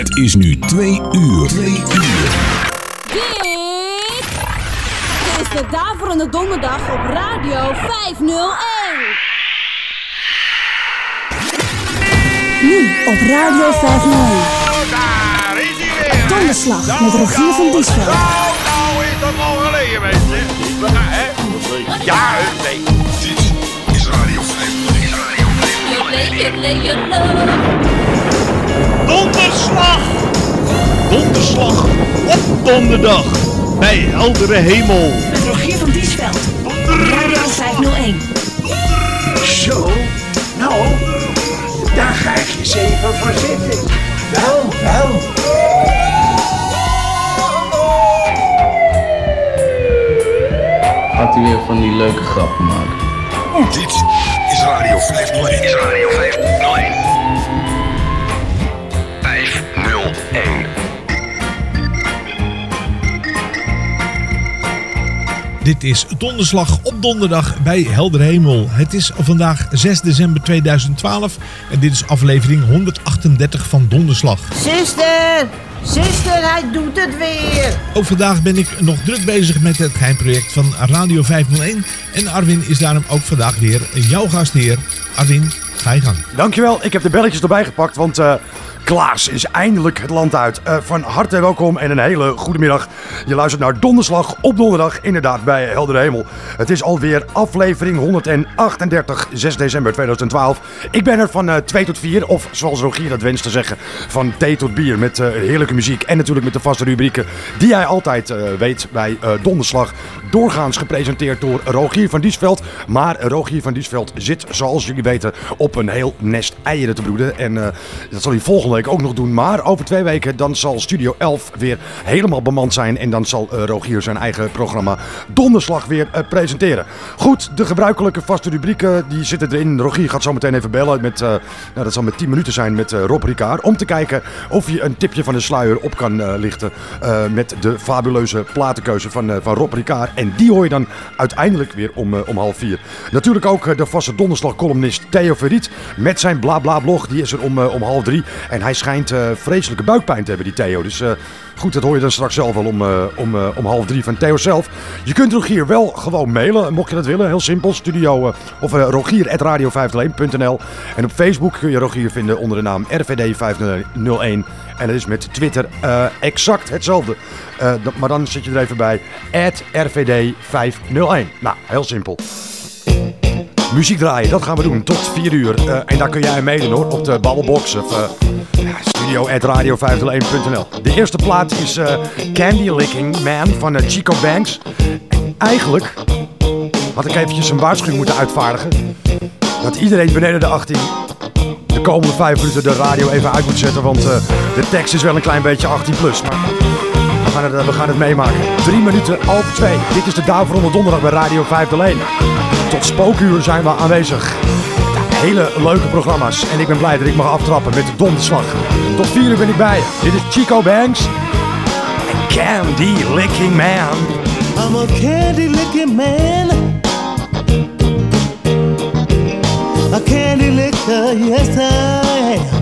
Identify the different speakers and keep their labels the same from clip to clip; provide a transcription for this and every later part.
Speaker 1: Het is nu twee uur. Twee uur.
Speaker 2: Dit is de Daverende Donderdag op Radio 501. Nu op Radio 501.
Speaker 3: Daar is hij weer.
Speaker 2: Donderslag met Rogier van Diesveld.
Speaker 3: Nou, nou is dat al geleden, mensen. Ja, nee.
Speaker 1: Dit is Radio 501.
Speaker 4: Donderslag! Donderslag op donderdag bij heldere hemel.
Speaker 5: Met Rogier van Diesveld. Radio 501.
Speaker 6: Zo, nou, daar ga ik eens even voor zitten. Wel, wel.
Speaker 7: Gaat u weer van die leuke grappen maken?
Speaker 1: Dit is Radio 501. Is Radio 501. 501.
Speaker 8: Dit is Donderslag op donderdag bij Helder Hemel. Het is vandaag 6 december 2012 en dit is aflevering 138 van Donderslag.
Speaker 9: Zuster, zuster, hij doet het weer.
Speaker 8: Ook vandaag ben ik nog druk bezig met het geheimproject van Radio 501 en Arwin is daarom ook vandaag weer jouw gastheer. Arwin, ga je gang.
Speaker 10: Dankjewel, ik heb de belletjes erbij gepakt, want eh, Klaas is eindelijk het land uit. Eh, van harte welkom en een hele goede middag. Je luistert naar Donderslag op donderdag, inderdaad bij Heldere Hemel. Het is alweer aflevering 138, 6 december 2012. Ik ben er van eh 2 tot 4, of zoals Rogier dat wenst te zeggen, van thee tot bier. Met eh, heerlijke muziek en natuurlijk met de vaste rubrieken die jij altijd eh, weet bij eh, Donderslag. Doorgaans gepresenteerd door Rogier van Diesveld. Maar Rogier van Diesveld zit, zoals jullie weten, op een heel nest eieren te broeden. En eh, dat zal hij volgende week ook nog doen. Maar over twee weken dan zal Studio 11 weer helemaal bemand zijn. En dan zal eh, Rogier zijn eigen programma Donderslag weer eh, presenteren. Goed, de gebruikelijke vaste rubrieken die zitten erin. Rogier gaat zo meteen even bellen. Met, eh, nou, dat zal met 10 minuten zijn met Rob Ricard. Om te kijken of je een tipje van de sluier op kan lichten. met de fabuleuze platenkeuze van, van Rob Ricard. En die hoor je dan uiteindelijk weer om, om half vier. Natuurlijk ook de vaste donderslag columnist Theo Verriet. Met zijn bla bla blog. Die is er om, om half drie. En hij schijnt eh, vreselijke buikpijn te hebben, die Theo. Dus eh, goed, dat hoor je dan straks zelf wel om, eh, om, om half drie van Theo zelf. Je kunt Rogier wel gewoon mailen, mocht je dat willen. Heel simpel, studio of uh, rogier.radio501.nl En op Facebook kun je Rogier vinden onder de naam RVD501. En dat is met Twitter exact hetzelfde. Maar dan zit je er even bij, RVD501. Nou, heel simpel. Muziek draaien, dat gaan we doen tot 4 uur. Eh, en daar kun jij meedoen hoor, op de Babbelbox of uh, studio.radio501.nl. De eerste plaat is eh, Candy Licking Man van eh, Chico Banks. Eigenlijk had ik eventjes een waarschuwing moeten uitvaardigen. Dat iedereen beneden de 18 de komende 5 minuten de radio even uit moet zetten. Want eh, de tekst is wel een klein beetje 18 plus. Maar we gaan het, eh, we gaan het meemaken. 3 minuten over 2. Dit is de Daverende Donderdag bij Radio 501. Tot spookuur zijn we aanwezig. Hele leuke programma's. En ik ben blij dat ik mag aftrappen met de donderslag. Tot 4 uur ben ik bij. Dit is Chico Banks. En Candy Licking Man.
Speaker 11: I'm a candy licking man. A candy licker, yes I am.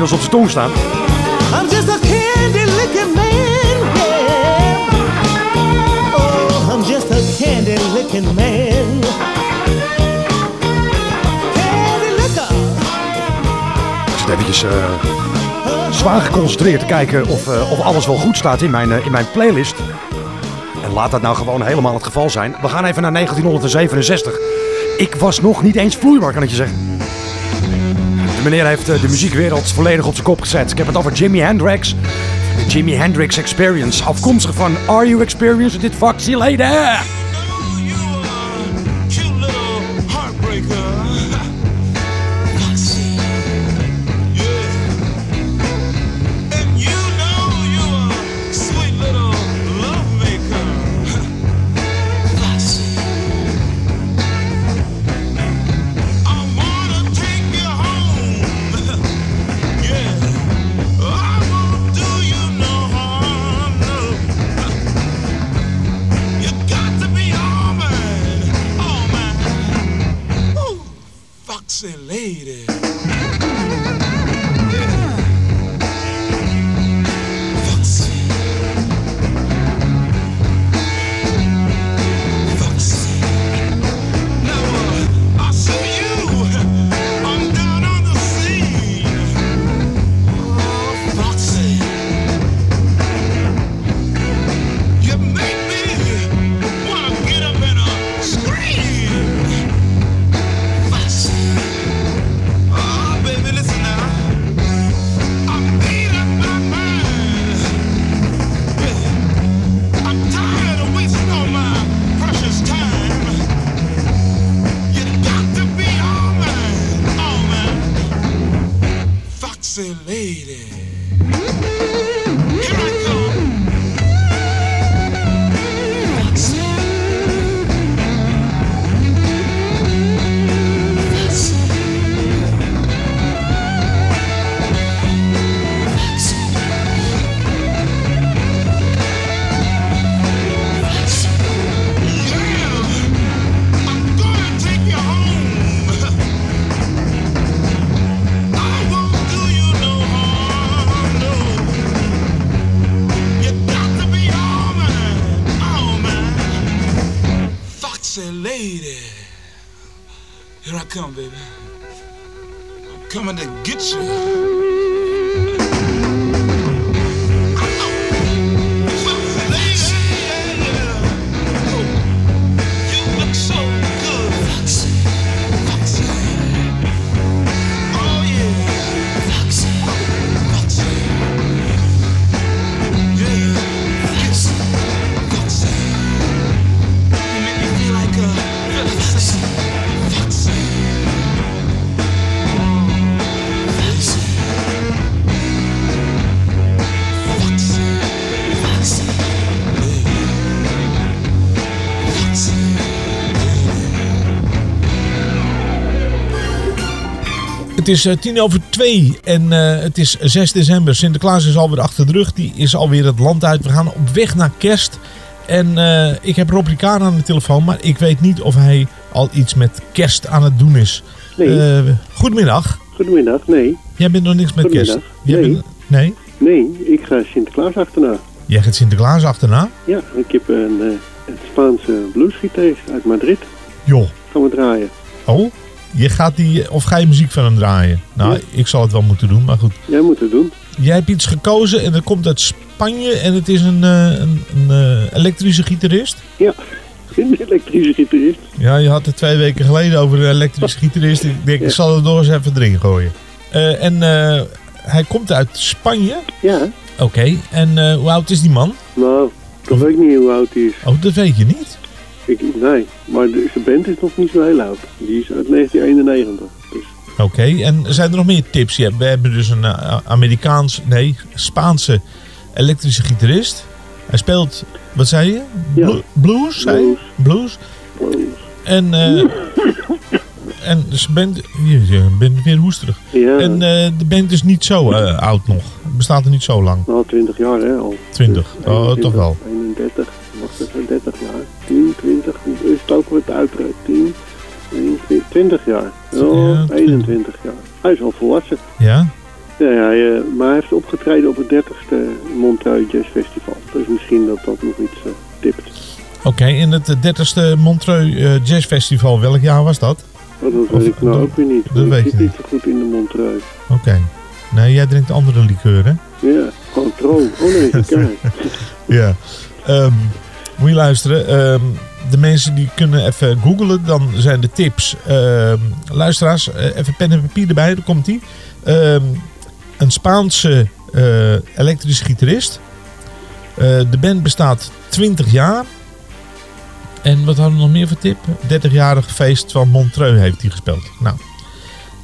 Speaker 10: Inmiddels op zijn tong staan.
Speaker 11: I'm just a candy licking man. Yeah. Oh, I'm just a candy licking man. Candy licker.
Speaker 10: Ik zit eventjes eh, zwaar geconcentreerd te kijken of, eh, of alles wel goed staat in mijn, eh, in mijn playlist. En laat dat nou gewoon helemaal het geval zijn. We gaan even naar 1967. Ik was nog niet eens vloeibaar, kan ik je zeggen. De meneer heeft eh, de muziekwereld volledig op zijn kop gezet. Ik heb het over Jimi Hendrix. De Jimi Hendrix Experience. Afkomstig van Are You Experienced Dit Lady?
Speaker 1: Foxy
Speaker 8: is eh, tien over twee en eh, het is 6 december. Sinterklaas is alweer achter de rug. Die is alweer het land uit. We gaan op weg naar kerst. En eh, ik heb Rob Ricard aan de telefoon, maar ik weet niet of hij al iets met kerst aan het doen is.
Speaker 12: Nee.
Speaker 8: Goedemiddag.
Speaker 12: Goedemiddag, nee.
Speaker 8: Jij bent nog niks met kerst? Jij
Speaker 12: Nee.
Speaker 8: bent- nee?
Speaker 12: Nee, ik ga Sinterklaas achterna.
Speaker 8: Jij gaat Sinterklaas achterna?
Speaker 12: Ja, ik heb een, een Spaanse bluesgitarist uit Madrid.
Speaker 8: Joh.
Speaker 12: Gaan we draaien.
Speaker 8: Oh, je gaat die, of ga je muziek van hem draaien? Nou,
Speaker 12: Ja.
Speaker 8: ik zal het wel moeten doen, maar goed.
Speaker 12: Jij moet het doen.
Speaker 8: Jij hebt iets gekozen en dat komt uit Spanje en het is een, eh, een, een eh, elektrische gitarist.
Speaker 12: Ja, een elektrische gitarist.
Speaker 8: Ja, je had het twee weken geleden over een elektrische gitarist. Ik denk, ik zal er nog eens even erin gooien. Eh, en hij komt uit Spanje.
Speaker 12: Ja.
Speaker 8: Oké, en hoe oud is die man?
Speaker 12: Nou, dat weet ik niet hoe oud hij is.
Speaker 8: Oh, dat weet je niet?
Speaker 12: Ik, nee, maar de, band is nog niet zo heel oud. Die is uit 1991. Dus
Speaker 8: Oké, en zijn er nog meer tips? Ja, we hebben dus een eh, Amerikaans, nee, Spaanse elektrische gitarist. Hij speelt, wat zei je? Blu- Blues, zei je? Blues. En, eh en zijn band, je, bent weer hoesterig.
Speaker 12: Ja.
Speaker 8: En eh, de band is niet zo oud nog. Bestaat er niet zo lang.
Speaker 12: nou, 20 jaar hè al.
Speaker 8: 20, oh, toch wel.
Speaker 12: 31, wacht even, 30 jaar. 10, 20, hoe is het ook wat uit. 10, 20 jaar. Oh,
Speaker 8: Ja,
Speaker 12: 21 jaar. Hij is al volwassen.
Speaker 8: Ja?
Speaker 12: Ja, ja hij, maar hij heeft opgetreden op het 30ste Montreux Jazz Festival. Dus misschien dat dat nog iets eh, tipt.
Speaker 8: Oké, in het 30ste Montreux eh, Jazz Festival, welk jaar was dat?
Speaker 12: Oh, dat
Speaker 8: Of-
Speaker 12: weet ik nou
Speaker 8: dat-
Speaker 12: ook weer niet.
Speaker 8: dat weet
Speaker 12: ik
Speaker 8: je
Speaker 12: zit niet zo goed in de Montreux.
Speaker 8: Oké. Nee, jij drinkt andere likeuren.
Speaker 12: Ja, gewoon troon. Oh nee, kijk.
Speaker 8: Ja. Ehm, moet je luisteren. Ehm, de mensen die kunnen even googlen. Dan zijn de tips. Ehm, luisteraars, eh, even pen en papier erbij. Daar komt die. een Spaanse eh, elektrische gitarist. Eh, de band bestaat 20 jaar. En wat hadden we nog meer voor tip? 30-jarig feest van Montreux heeft hij gespeeld. Nou,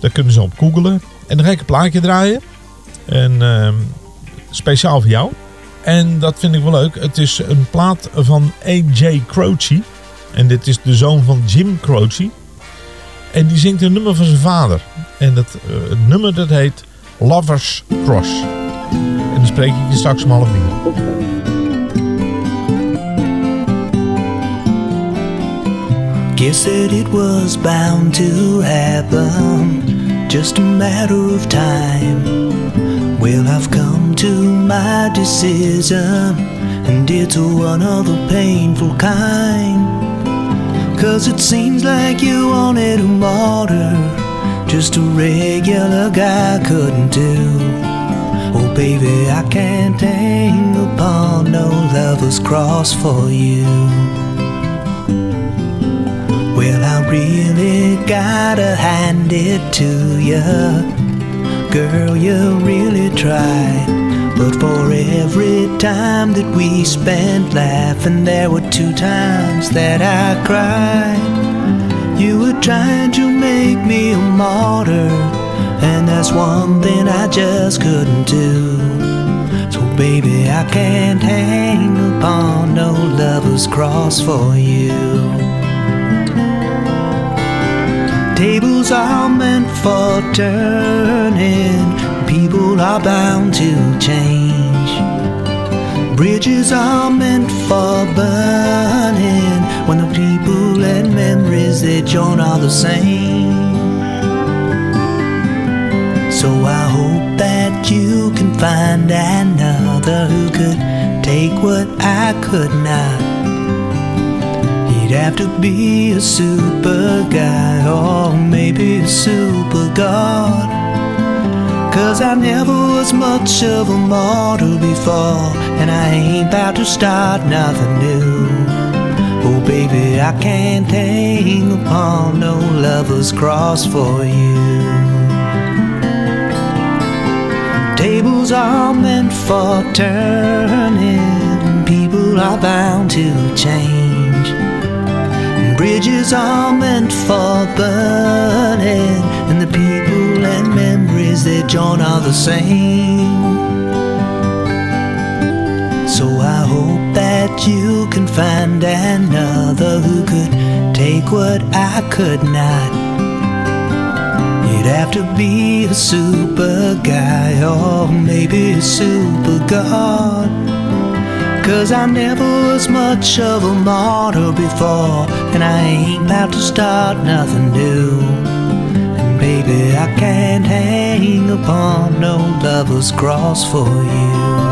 Speaker 8: daar kunnen ze op googlen. En dan ga ik een plaatje draaien. En ehm, speciaal voor jou. En dat vind ik wel leuk. Het is een plaat van A.J. Croce. En dit is de zoon van Jim Croce. En die zingt een nummer van zijn vader. En dat, eh, het nummer dat heet Lovers Cross. En dan spreek ik je straks om half negen.
Speaker 13: Guess that it was bound to happen, just a matter of time. Well, I've come to my decision, and it's one of the painful kind. Cause it seems like you wanted a martyr, just a regular guy couldn't do. Oh, baby, I can't hang upon no lover's cross for you. Well, I really gotta hand it to ya. Girl, you really tried. But for every time that we spent laughing, there were two times that I cried. You were trying to make me a martyr, and that's one thing I just couldn't do. So, baby, I can't hang upon no lover's cross for you. Tables are meant for turning, people are bound to change. Bridges are meant for burning, when the people and memories they join are the same. So I hope that you can find another who could take what I could not. He'd have to be a super guy or maybe a super god. Cause I never was much of a mortal before, and I ain't about to start nothing new. Oh, baby, I can't hang upon no lover's cross for you. Tables are meant for turning, people are bound to change. Bridges are meant for burning, and the people and memories they join are the same. So I hope that you can find another who could take what I could not. You'd have to be a super guy or maybe a super god. Cause I never was much of a martyr before, and I ain't about to start nothing new. And baby, I can't hang upon no lover's cross for you.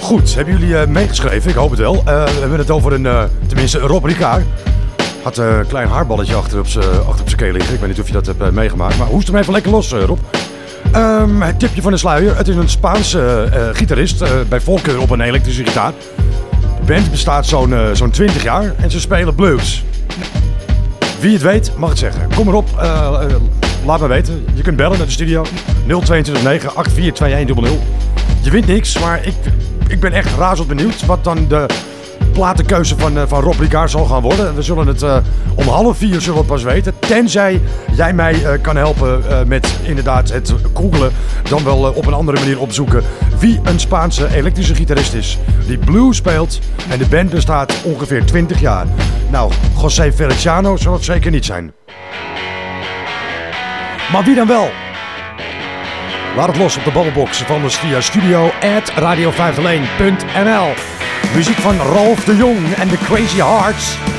Speaker 10: Goed, hebben jullie eh, meegeschreven? Ik hoop het wel. Eh, we hebben het over een, eh, tenminste, Rob Ricard. Had eh, een klein haarballetje achter op zijn keel liggen. Ik weet niet of je dat hebt eh, meegemaakt. Maar hoest hem even lekker los, eh, Rob. Ehm, het tipje van de sluier. Het is een Spaanse gitarist. bij voorkeur op een elektrische gitaar. De band bestaat zo'n eh, zo'n 20 jaar. En ze spelen blues. Wie het weet, mag het zeggen. Kom erop. laat me weten. Je kunt bellen naar de studio. 0229 842100. Je wint niks, maar ik, ik ben echt razend benieuwd wat dan de platenkeuze van, eh, van Rob Ricard zal gaan worden. We zullen het eh, om half vier zullen we pas weten. Tenzij jij mij eh, kan helpen met inderdaad het googelen. Dan wel op een andere manier opzoeken wie een Spaanse elektrische gitarist is. Die blues speelt en de band bestaat ongeveer 20 jaar. Nou, José Feliciano zal het zeker niet zijn. Maar wie dan wel?
Speaker 14: Laat het los op de babbelbox van via studio at radio501.nl. Muziek van Ralf de Jong en de Crazy Hearts.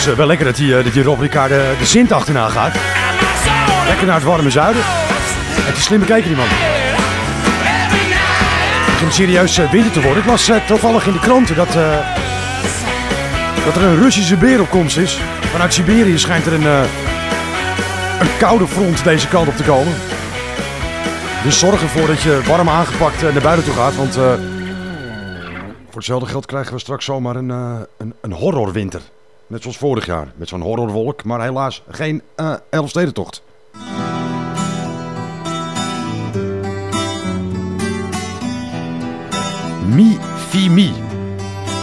Speaker 14: Trouwens eh, wel lekker dat die, eh, dat Rob Ricard de, Sint achterna gaat. Lekker naar het warme zuiden. Het is slim bekeken die man. Het begint serieus eh, winter te worden. Ik las eh, toevallig in de kranten dat, eh, dat er een Russische beer op komst is. Vanuit Siberië schijnt er een, eh, een koude front deze kant op te komen. Dus zorg ervoor dat je warm aangepakt eh, naar buiten toe gaat. Want eh, voor hetzelfde geld krijgen we straks zomaar een, eh, een, een horrorwinter. Net zoals vorig jaar. Met zo'n horrorwolk. Maar helaas geen eh Elfstedentocht. Mi Fi Mi.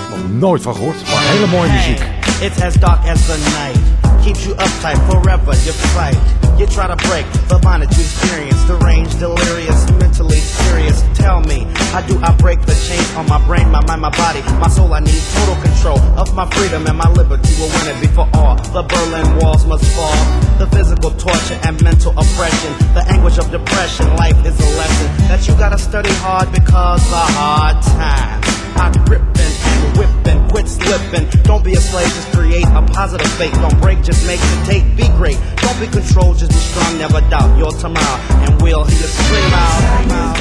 Speaker 14: Nog nooit van gehoord, maar hele mooie muziek.
Speaker 15: It's as dark as the night. Keeps you uptight forever, you fight. You try to break the bondage experience. Deranged, delirious, mentally serious. Tell me, how do I break the chains on my brain, my mind, my body, my soul? I need total control of my freedom and my liberty will win it before all. The Berlin walls must fall. The physical torture and mental oppression. The anguish of depression. Life is a lesson that you gotta study hard because the hard times gripping and whipping. Quit slipping. Don't be a slave, just create a positive fate. Don't break, just make the tape. Be great. Don't be controlled, just be strong. Never doubt your tomorrow. And we'll hear scream out.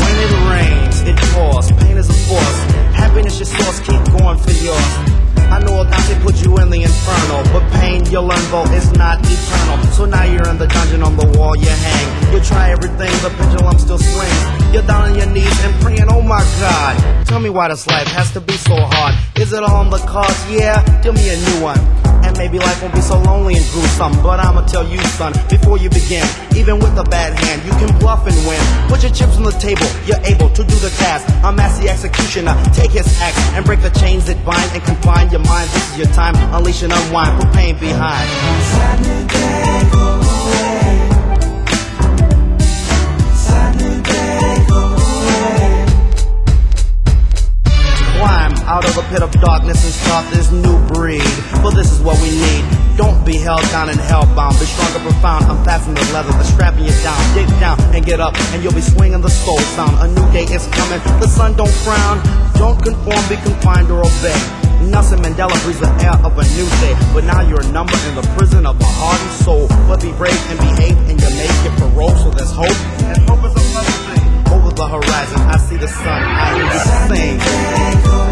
Speaker 15: When it rains, it pours. Pain is a force. Happiness your source. Keep going for yours. I know a Dante put you in the inferno. But pain you'll though is not eternal. So now you're in the dungeon on the wall you hang. You try everything, the pendulum still swings. You're down on your knees and praying, oh my God. Tell me why this life has to be so hard. Is it all on the cards? Yeah, give me a new one. And maybe life won't be so lonely and gruesome. But I'ma tell you, son, before you begin, even with a bad hand, you can bluff and win. Put your chips on the table, you're able to do the task. I'm as the executioner, take his axe and break the chains that bind and confine your mind. This is your time, unleash and unwind, put pain behind. Pit of darkness and start this new breed. For this is what we need. Don't be held down and hellbound. Be strong and profound. Unfasten the leather that's strapping you down. Dig down and get up, and you'll be swinging the soul sound. A new day is coming. The sun don't frown. Don't conform, be confined or obey. Nelson Mandela breathes the air of a new day. But now you're a number in the prison of a hardened soul. But be brave and behave, and you make your parole. So there's hope, and hope is a thing. Over the horizon, I see the sun. I hear you sing.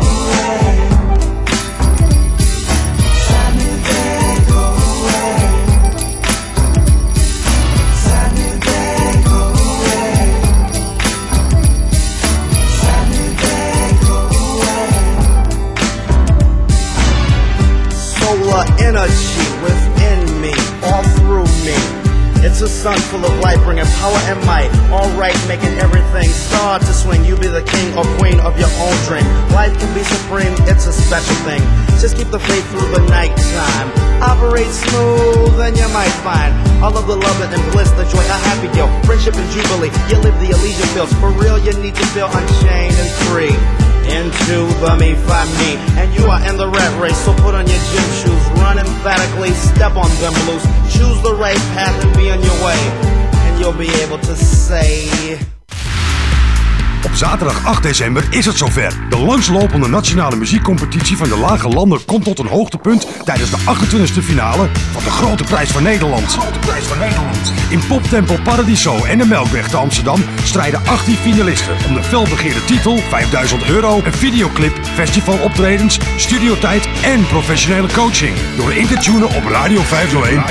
Speaker 15: Energy within me, all through me. It's a sun full of light, bringing power and might. All right, making everything start to swing. You be the king or queen of your own dream. Life can be supreme, it's a special thing. Just keep the faith through the night time. Operate smooth, and you might find all of the love and the bliss, the joy, a happy deal, friendship and jubilee. You live the Elysian fields. For real, you need to feel unchained and free into the me find me. And you are in the rat race so put on your gym shoes. Run emphatically step on them blues choose the right path and be on your way. And you'll be able to say
Speaker 10: Op zaterdag 8 december is het zover. De langslopende nationale muziekcompetitie van de Lage Landen komt tot een hoogtepunt tijdens de 28e finale van de Grote Prijs van Nederland. Prijs van Nederland. In Poptempel Paradiso en de Melkweg te Amsterdam strijden 18 finalisten om de felbegeerde titel, 5000 euro, een videoclip, festivaloptredens, studiotijd en professionele coaching. Door in te tunen op Radio 501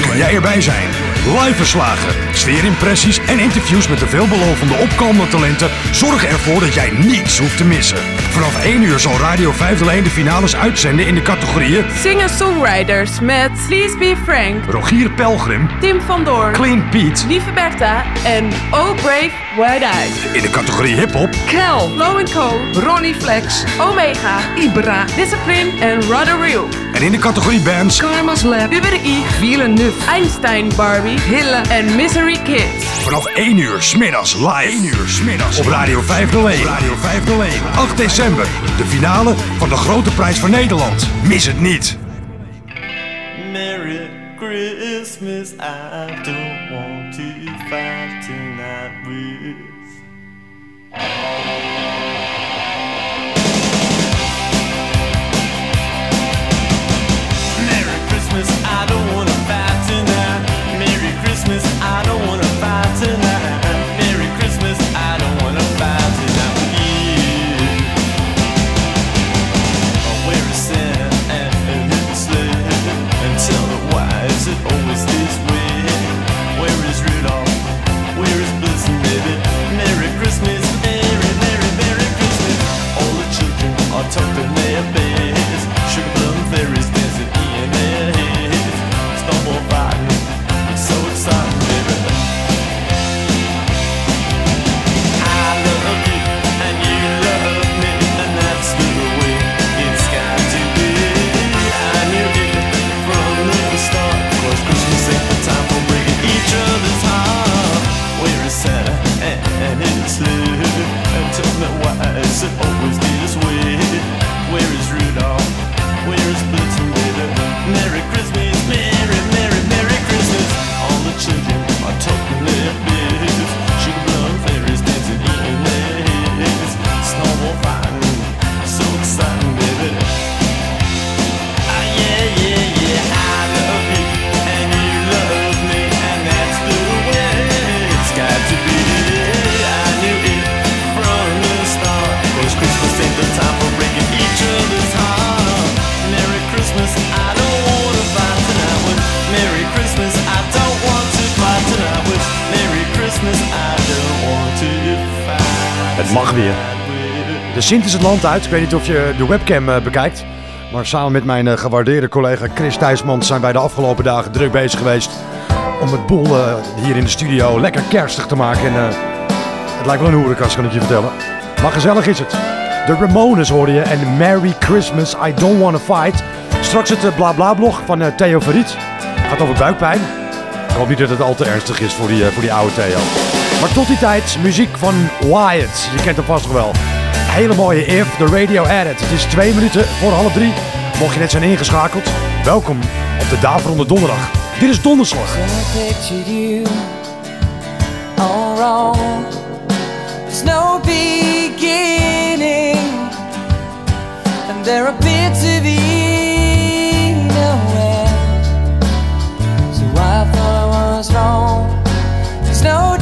Speaker 10: kun jij erbij zijn. Live verslagen, sfeerimpressies en interviews met de veelbelovende opkomende talenten zorgen ervoor dat jij niets hoeft te missen. Vanaf 1 uur zal Radio 501 de finales uitzenden in de categorieën
Speaker 16: Singer-songwriters met Please Be Frank,
Speaker 10: Rogier Pelgrim,
Speaker 16: Tim van Doorn,
Speaker 10: Clean Pete
Speaker 16: Lieve Bertha en Oh Brave Wide Eyes.
Speaker 10: in de categorie hip-hop,
Speaker 16: Kel, Flow Co, Ronnie Flex, Omega, Ibra, Discipline en Rudder Real.
Speaker 10: En in de categorie bands
Speaker 16: Karma's Lab, Uber I, Villeneuve, Einstein Barbie, Hille en Misery Kids.
Speaker 10: vanaf 1 uur smiddags live 1 uur smiddags op Radio 501. Radio 501. 8 december, de finale van de Grote Prijs van Nederland. Mis het niet.
Speaker 17: Merry Christmas, I don't want to fight tonight with. I
Speaker 10: Uit. Ik weet niet of je de webcam eh, bekijkt. Maar samen met mijn eh, gewaardeerde collega Chris Thijsmans zijn wij de afgelopen dagen druk bezig geweest. Om het boel eh, hier in de studio lekker kerstig te maken. En, het lijkt wel een hoerenkast, kan ik je vertellen. Maar gezellig is het. De Ramones hoorde je en Merry Christmas, I Don't Wanna Fight. Straks het bla bla blog van eh, Theo Verriet. Gaat over buikpijn. Ik hoop niet dat het al te ernstig is voor die, voor die oude Theo. Maar tot die tijd, muziek van Wyatt. Je kent hem vast nog wel. Hele mooie If, de Radio Edit. Het is twee minuten voor half drie. Mocht je net zijn ingeschakeld, welkom op de Daverende Donderdag. Dit is Donderslag.
Speaker 17: So I thought I was wrong. There's no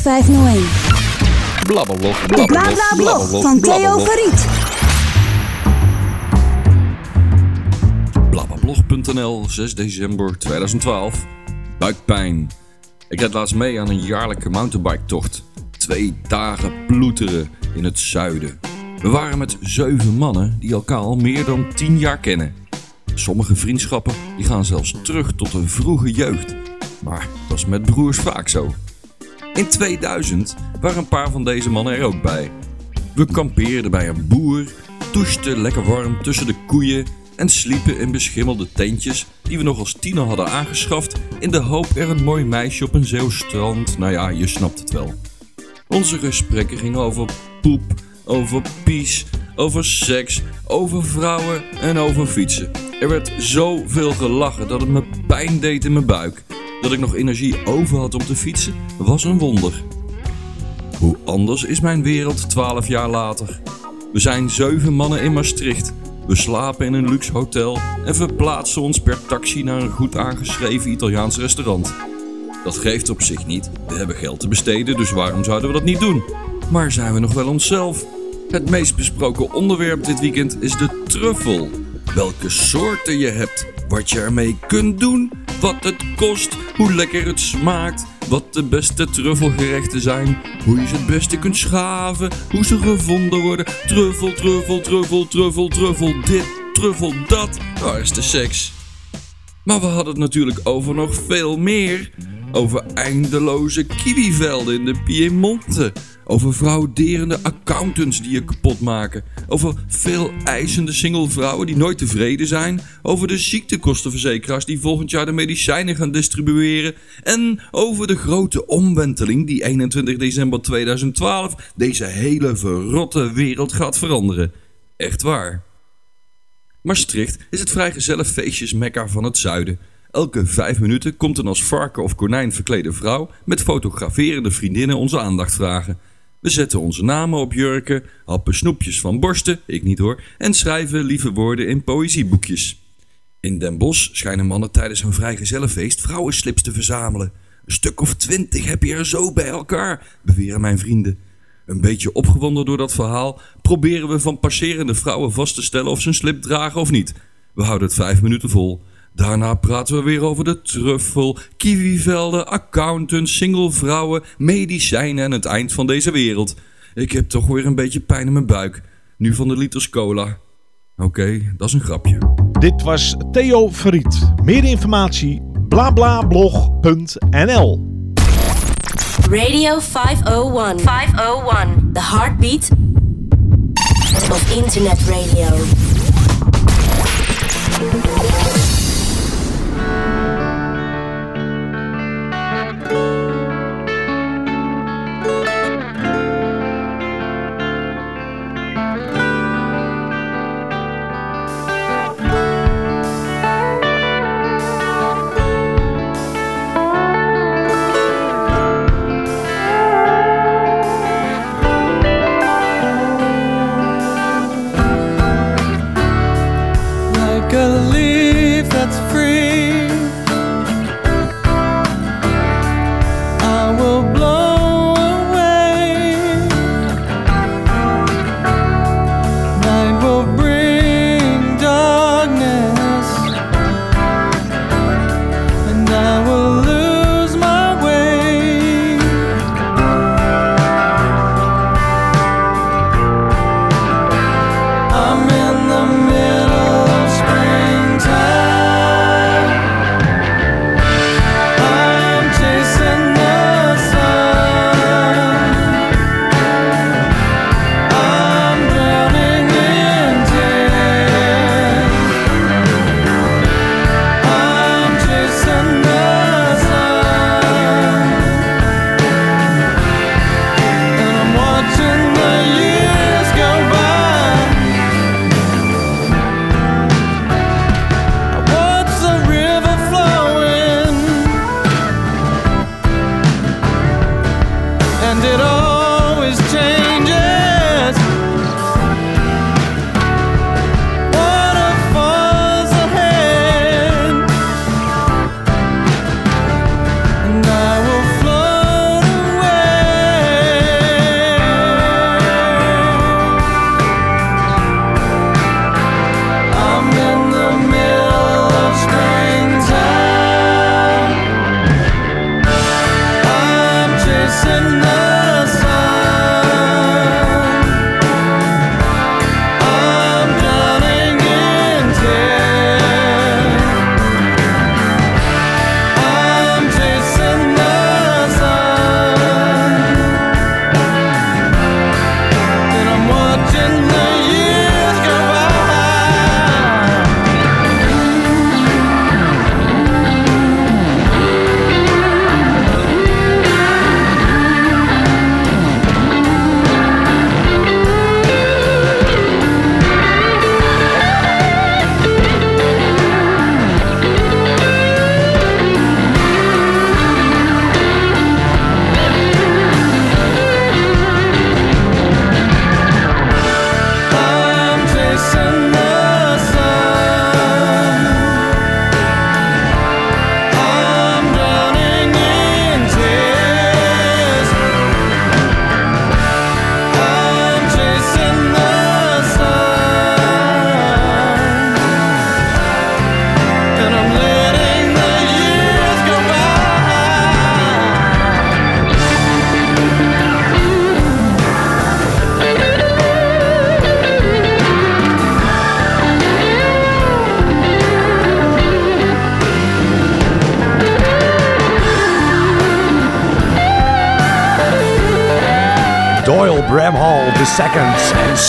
Speaker 18: 501.
Speaker 19: Blablablog.
Speaker 18: Blablablog van Theo Verriet.
Speaker 19: Blablablog.nl, 6 december 2012. Buikpijn. Ik red laatst mee aan een jaarlijke mountainbiketocht. Twee dagen ploeteren in het zuiden. We waren met zeven mannen die elkaar al meer dan tien jaar kennen. Sommige vriendschappen die gaan zelfs terug tot een vroege jeugd. Maar dat is met broers vaak zo. In 2000 waren een paar van deze mannen er ook bij. We kampeerden bij een boer, douchten lekker warm tussen de koeien en sliepen in beschimmelde tentjes die we nog als tiener hadden aangeschaft in de hoop er een mooi meisje op een Zeeuws strand, nou ja, je snapt het wel. Onze gesprekken gingen over poep, over pies, over seks, over vrouwen en over fietsen. Er werd zoveel gelachen dat het me pijn deed in mijn buik. Dat ik nog energie over had om te fietsen was een wonder. Hoe anders is mijn wereld 12 jaar later? We zijn zeven mannen in Maastricht. We slapen in een luxe hotel en verplaatsen ons per taxi naar een goed aangeschreven Italiaans restaurant. Dat geeft op zich niet. We hebben geld te besteden, dus waarom zouden we dat niet doen? Maar zijn we nog wel onszelf? Het meest besproken onderwerp dit weekend is de truffel. Welke soorten je hebt, wat je ermee kunt doen, wat het kost, hoe lekker het smaakt, Wat de beste truffelgerechten zijn. Hoe je ze het beste kunt schaven. Hoe ze gevonden worden. Truffel, truffel, truffel, truffel, truffel. Dit, truffel, dat. Waar is de seks? Maar we hadden het natuurlijk over nog veel meer. Over eindeloze kiwivelden in de Piemonte. Over frauderende accountants die je kapot maken. Over veel eisende single vrouwen die nooit tevreden zijn. Over de ziektekostenverzekeraars die volgend jaar de medicijnen gaan distribueren. En over de grote omwenteling die 21 december 2012 deze hele verrotte wereld gaat veranderen. Echt waar. Maastricht is het vrijgezellenfeestjes mekka van het zuiden. Elke vijf minuten komt een als varken of konijn verklede vrouw met fotograferende vriendinnen onze aandacht vragen. We zetten onze namen op jurken, happen snoepjes van borsten, ik niet hoor, en schrijven lieve woorden in poëzieboekjes. In Den Bosch schijnen mannen tijdens een vrijgezellenfeest vrouwenslips te verzamelen. Een stuk of twintig heb je er zo bij elkaar, beweren mijn vrienden. Een beetje opgewonden door dat verhaal proberen we van passerende vrouwen vast te stellen of ze een slip dragen of niet. We houden het vijf minuten vol. Daarna praten we weer over de truffel, kiwivelden, accountants, single vrouwen, medicijnen en het eind van deze wereld. Ik heb toch weer een beetje pijn in mijn buik. Nu van de liters cola. Oké, dat is een grapje.
Speaker 8: Dit was Theo Verriet. Meer informatie blablablog.nl
Speaker 20: Radio 501. 501. The heartbeat of internet radio.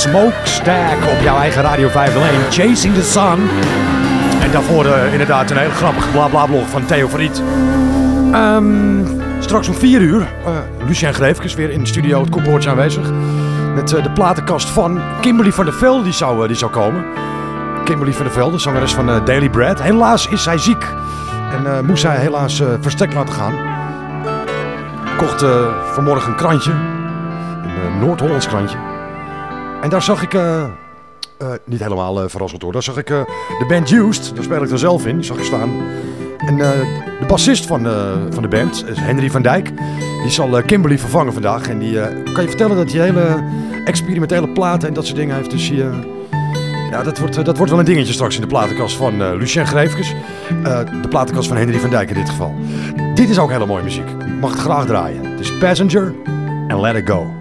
Speaker 10: Smokestack op jouw eigen Radio 501. Chasing the Sun. En daarvoor eh, inderdaad een heel grappig blablablog van Theo Verriet. Ehm, straks om 4 uur, eh Lucien Greefkes weer in de studio, het koppoortje aanwezig. Met eh, de platenkast van Kimberly van der Velde, die zou, die zou komen. Kimberly van der Velde, zangeres van Daily Bread. Helaas is zij ziek. En moest zij helaas verstek laten gaan. Kocht vanmorgen een krantje. Een Noord-Hollands krantje. En daar zag ik... eh, eh, niet helemaal eh, verrassend hoor. Daar zag ik de band Used. Daar speel ik er zelf in. Zag ik staan. En de bassist van, van de band, Henry van Dijk, die zal Kimberly vervangen vandaag. En die kan je vertellen dat hij hele experimentele platen en dat soort dingen heeft. Dus ja, dat wordt, dat wordt wel een dingetje straks in de platenkast van Lucien Greefkes. De platenkast van Henry van Dijk in dit geval. Dit is ook hele mooie muziek. Mag het graag draaien. Het is Passenger en Let It Go.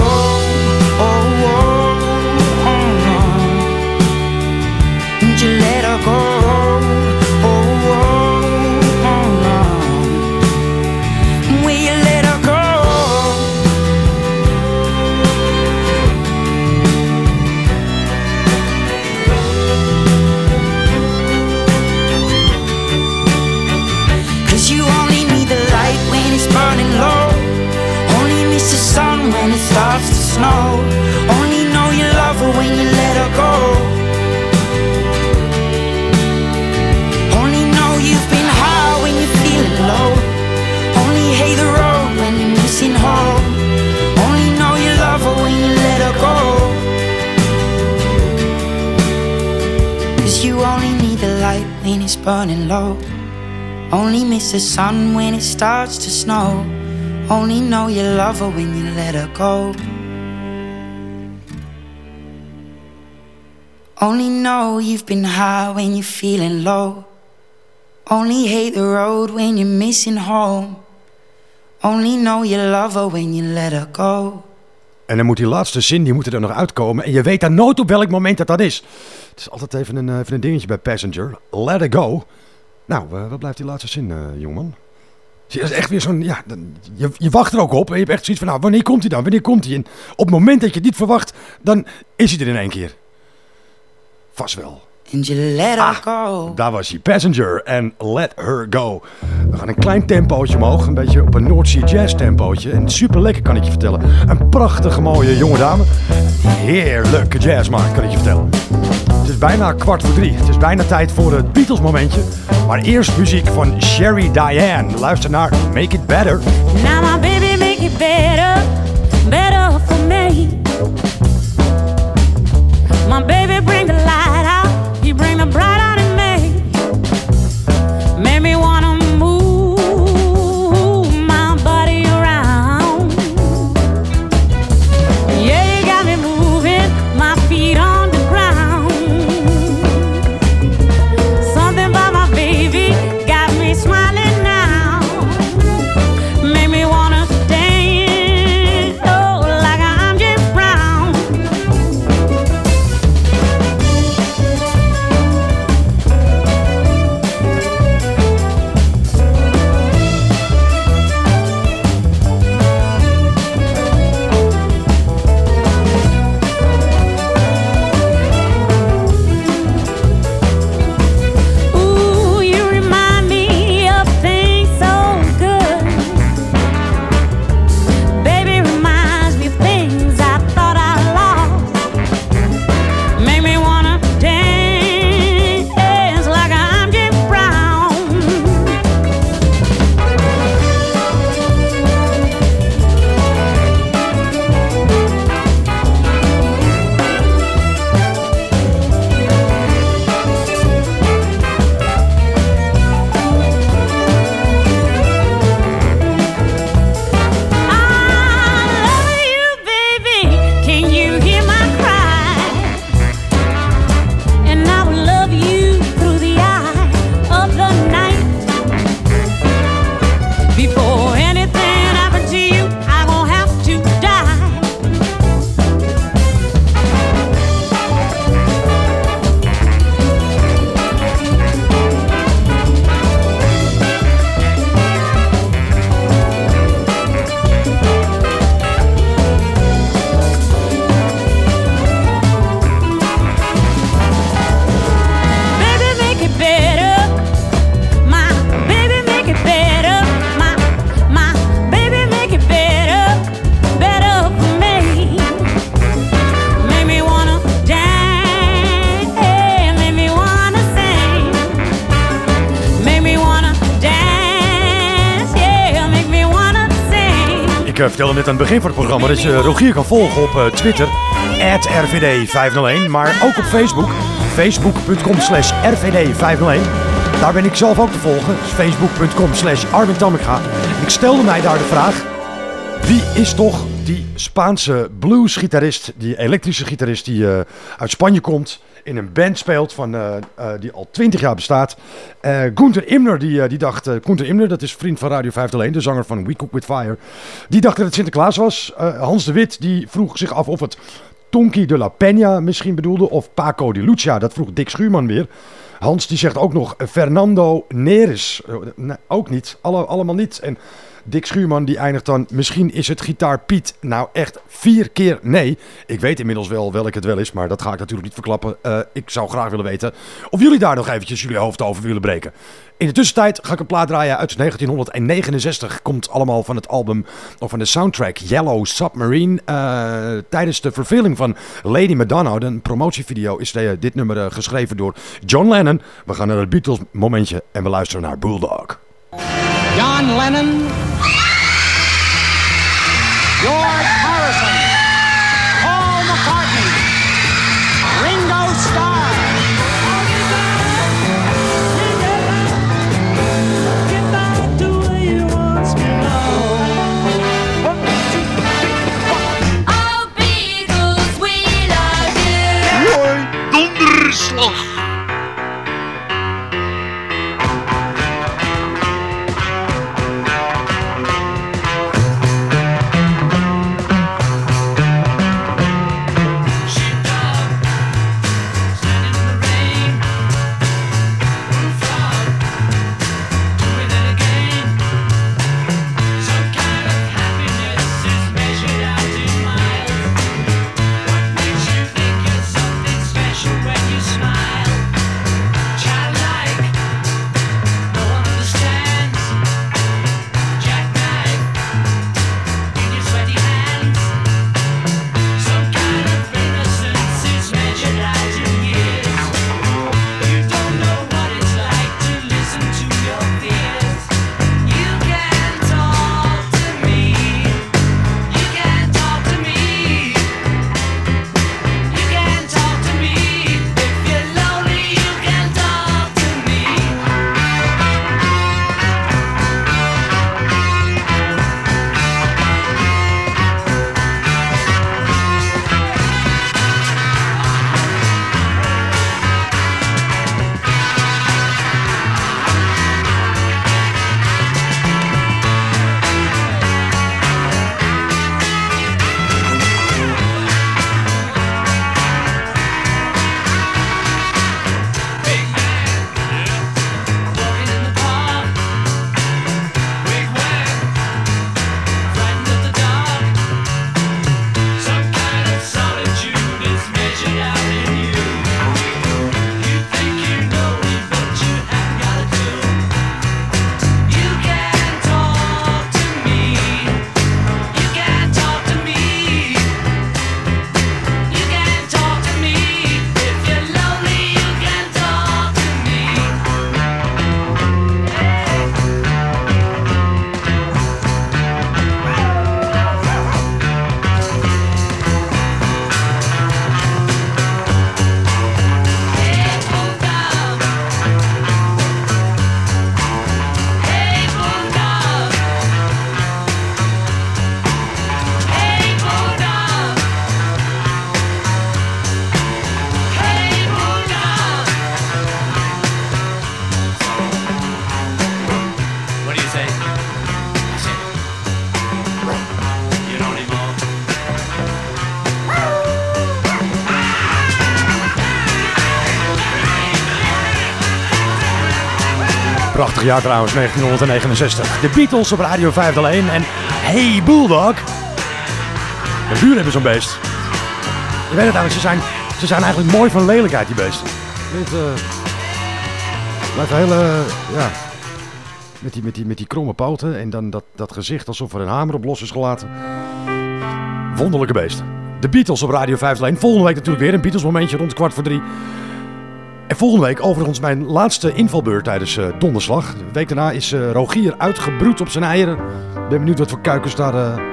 Speaker 21: When it's burning low. Only miss the sun when it starts to snow. Only know you love her when you let her go. Only know you've been high when you're feeling low. Only hate the road when you're missing home. Only know you love her when you let her go.
Speaker 10: En dan moet die laatste zin, die moet er nog uitkomen. En je weet dan nooit op welk moment dat dat is. Het is altijd even een, eh, een dingetje bij Passenger. Let it go. Nou, eh, wat blijft die laatste zin, eh, jongeman? Het is echt weer zo'n, ja, je, je wacht er ook op. En je hebt echt zoiets van, nou, wanneer komt hij dan? Wanneer komt hij? En op het moment dat je het niet verwacht, dan is hij er in één keer. Vast wel.
Speaker 21: And you let her go.
Speaker 10: Daar was hij, Passenger en Let Her Go. We gaan een klein tempootje omhoog, een beetje op een North Sea Jazz tempootje. En super lekker kan ik je vertellen. Een prachtige mooie jonge dame. Heerlijke jazz kan ik je vertellen. Het is bijna kwart voor drie. Het is bijna tijd voor het Beatles momentje. Maar eerst muziek van Sherry Diane. Luister naar Make It Better.
Speaker 22: Now my baby make it better, better for me. My baby bring
Speaker 10: vertelde net aan het begin van het programma dat je Rogier kan volgen op eh, Twitter. RVD501. Maar ook op Facebook. Facebook.com slash RVD501. Daar ben ik zelf ook te volgen. Dus Facebook.com slash Armin ik stelde mij daar de vraag. Wie is toch die Spaanse bluesgitarist, die elektrische gitarist die eh, uit Spanje komt, in een band speelt van, eh, eh, die al 20 jaar bestaat. Eh Gunther Imner, die, die dacht, Gunther Imner, dat is vriend van Radio 501, de zanger van We Cook With Fire, die dacht dat het Sinterklaas was. Hans de Wit, die vroeg zich af of het Tonki de la Peña misschien bedoelde, of Paco de Lucia, dat vroeg Dick Schuurman weer. Hans die zegt ook nog Fernando Neres. Ook niet, Alle, allemaal niet. En Dick Schuurman die eindigt dan, misschien is het gitaar Piet nou echt vier keer nee. Ik weet inmiddels wel welk het wel is, maar dat ga ik natuurlijk niet verklappen. Eh, ik zou graag willen weten of jullie daar nog eventjes jullie hoofd over willen breken. In de tussentijd ga ik een plaat draaien uit 1969. Komt allemaal van het album, of van de soundtrack Yellow Submarine. Eh, tijdens de verveling van Lady Madonna, een promotievideo, is dit nummer eh, geschreven door John Lennon. We gaan naar het Beatles momentje en we luisteren naar Bulldog.
Speaker 23: John Lennon,
Speaker 1: Your
Speaker 10: Prachtig jaar trouwens, 1969. De Beatles op Radio 501 en Hey Bulldog. De buren hebben zo'n beest. Je weet het eigenlijk, ze zijn, ze zijn eigenlijk mooi van lelijkheid, die beesten. Dit, eh blijft een hele, ja, met die, met, die, met die kromme poten en dan dat, dat gezicht alsof er een hamer op los is gelaten. Wonderlijke beesten. De Beatles op Radio 501. Volgende week natuurlijk weer een Beatles momentje rond kwart voor drie. En volgende week overigens mijn laatste invalbeurt tijdens eh, donderslag. De week daarna is eh, Rogier uitgebroed op zijn eieren. Ben benieuwd wat voor kuikens daar eh,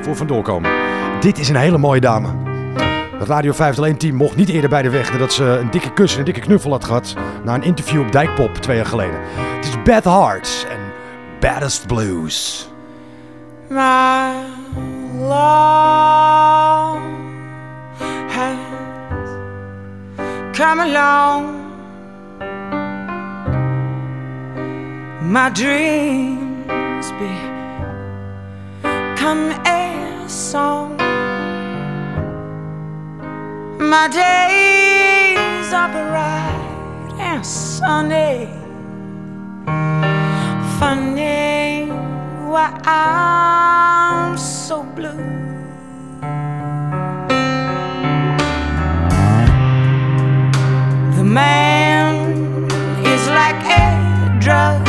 Speaker 10: voor vandoor komen. Dit is een hele mooie dame. Het Radio 501 team mocht niet eerder bij de weg nadat ze een dikke kus en een dikke knuffel had gehad na een interview op Dijkpop twee jaar geleden. Het is Bad Hearts en Baddest Blues.
Speaker 24: My love come along. My dreams become a song. My days are bright and sunny. Funny why I'm so blue. The man is like a drug.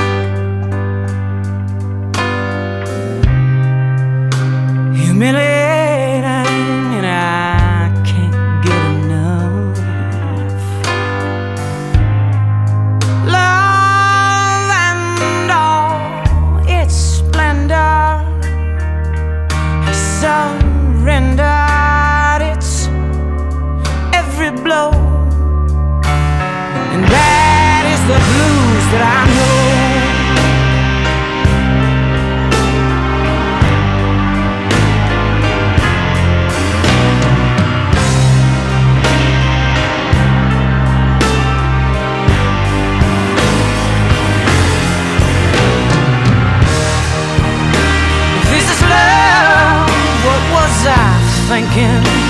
Speaker 24: I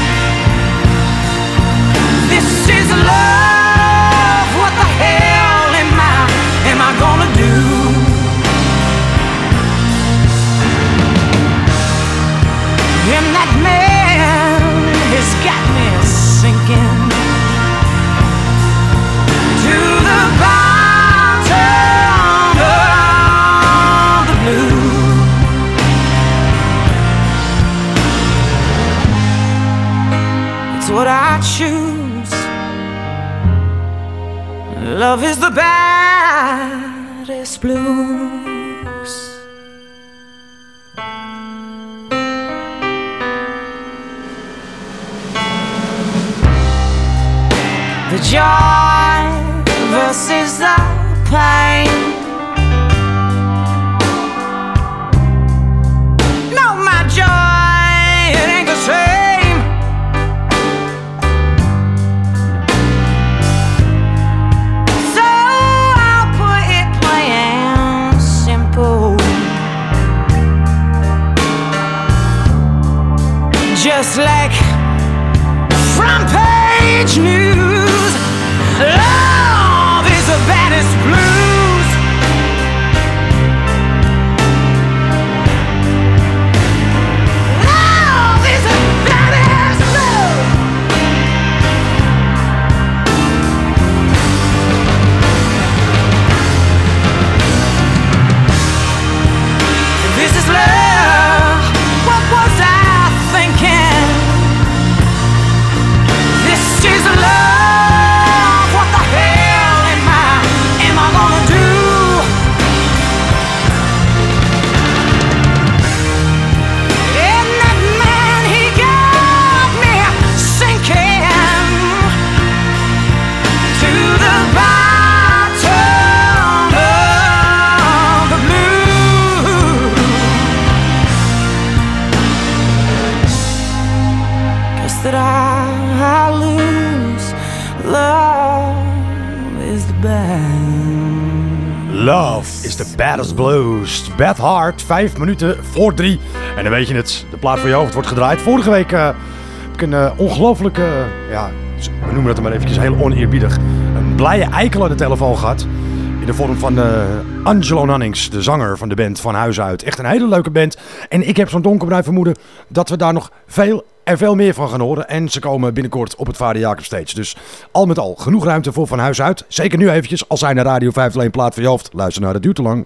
Speaker 24: Love is the baddest blues. The joy versus the pain. No, my joy, Just like front page news. Blues.
Speaker 10: Bad Heart, vijf minuten voor drie. En dan weet je het, de plaat voor je hoofd wordt gedraaid. Vorige week eh, heb ik een eh, ongelofelijke, ja, we noemen dat maar eventjes heel oneerbiedig, een blije eikel aan de telefoon gehad. In de vorm van eh, Angelo Nannings, de zanger van de band Van Huis Uit. Echt een hele leuke band. En ik heb zo'n donkerbruin vermoeden dat we daar nog veel en veel meer van gaan horen. En ze komen binnenkort op het Vader Jacob. Dus al met al genoeg ruimte voor Van Huis Uit. Zeker nu eventjes, als zij naar Radio 501 plaat van je hoofd. Luister naar, dat duurt te lang.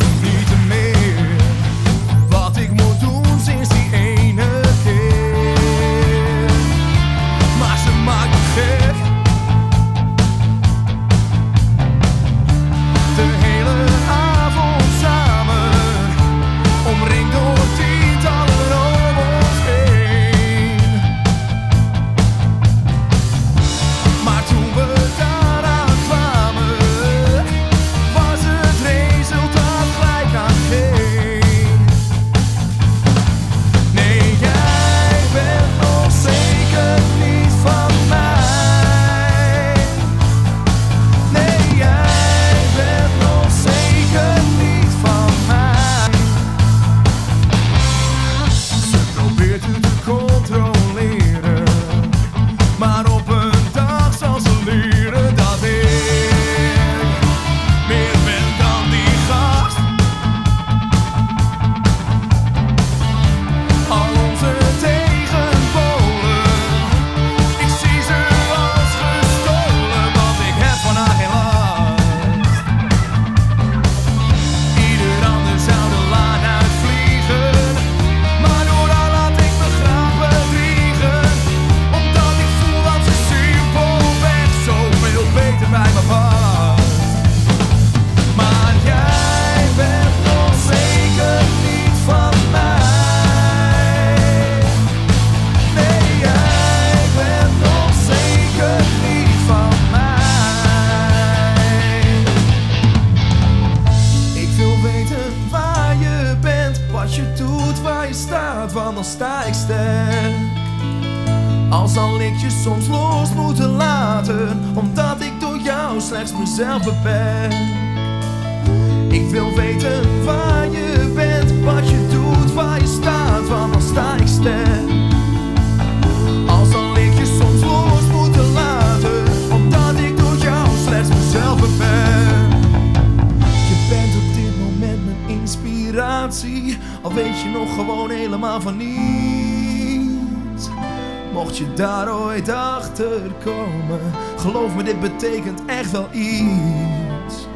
Speaker 25: Geloof me, dit betekent echt wel iets.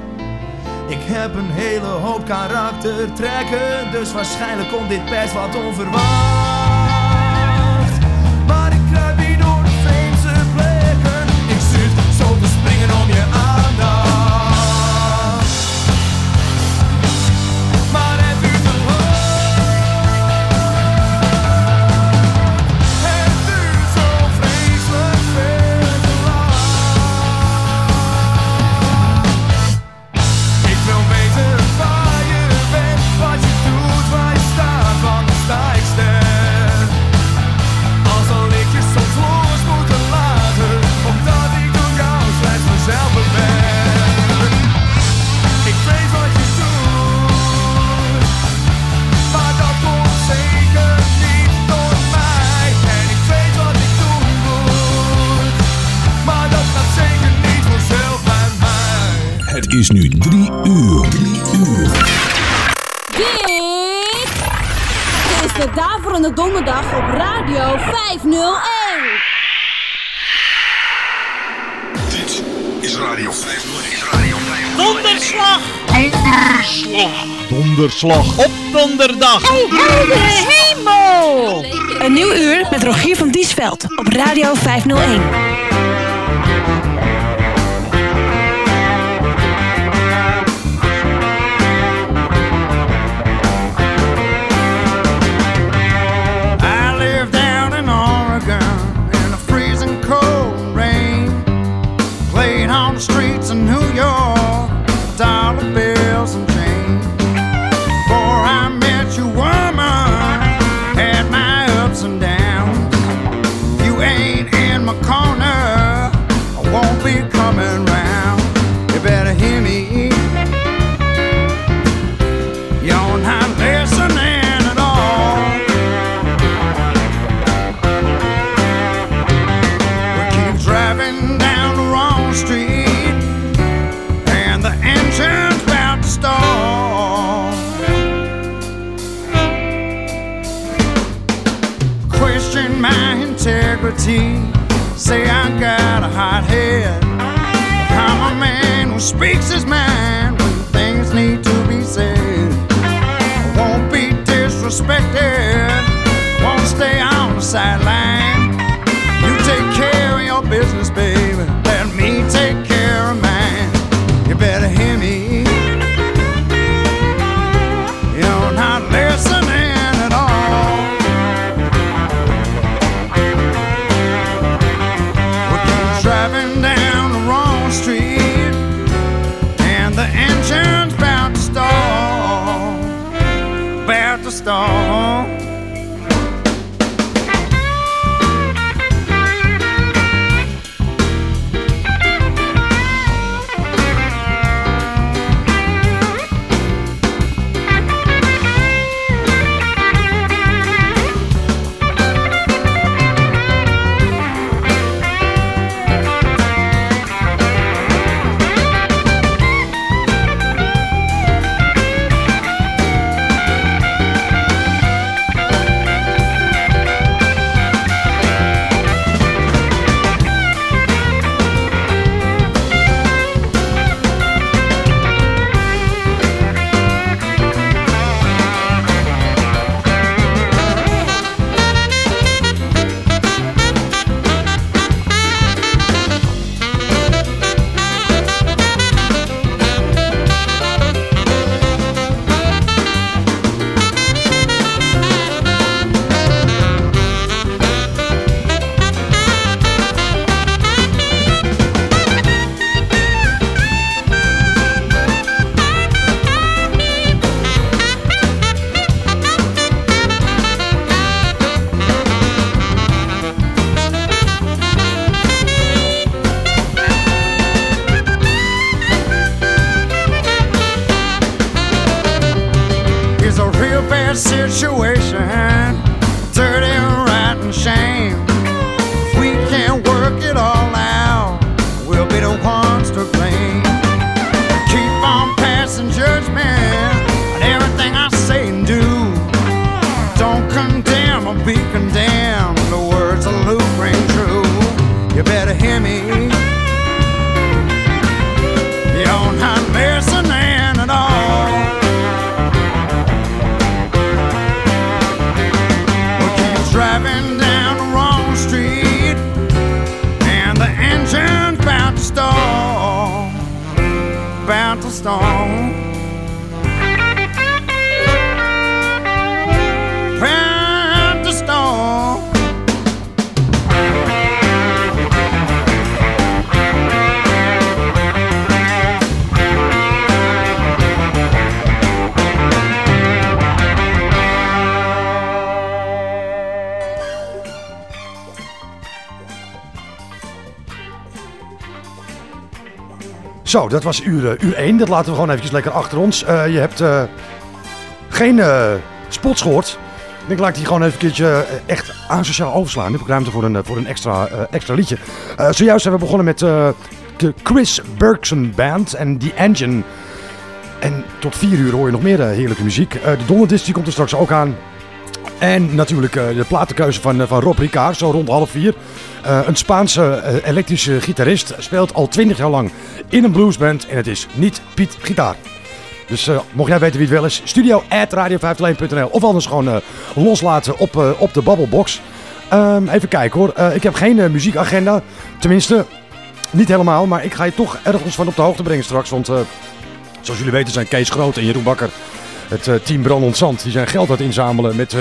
Speaker 25: Ik heb een hele hoop karaktertrekken, dus waarschijnlijk komt dit best wat onverwacht.
Speaker 24: Donderslag! Op donderdag!
Speaker 18: Heldere hemel!
Speaker 20: Een nieuw uur met Rogier van Diesveld op Radio 501.
Speaker 10: Zo, dat was uur, eh, uur 1. Dat laten we gewoon eventjes lekker achter ons. Eh, je hebt eh, geen eh, spots gehoord. Ik laat die gewoon even eh, echt asociaal overslaan. Nu heb ik ruimte voor een, voor een extra, extra liedje. Zojuist zijn we begonnen met de Chris Bergson Band en The Engine. En tot vier uur hoor je nog meer heerlijke muziek. De donderdisc die komt er straks ook aan. En natuurlijk de platenkeuze van, van Rob Ricard, zo rond half vier. Een Spaanse elektrische gitarist speelt al twintig jaar lang in een bluesband en het is niet Piet Gitaar. Dus eh, mocht jij weten wie het wel is, studio at radio501.nl of anders gewoon eh, loslaten op, eh, op de Babbelbox. Ehm, even kijken hoor, ik heb geen muziekagenda, tenminste niet helemaal, maar ik ga je toch ergens van op de hoogte brengen straks, want... Zoals jullie weten zijn Kees Groot en Jeroen Bakker, het team Brandend Zand, die zijn geld aan het inzamelen met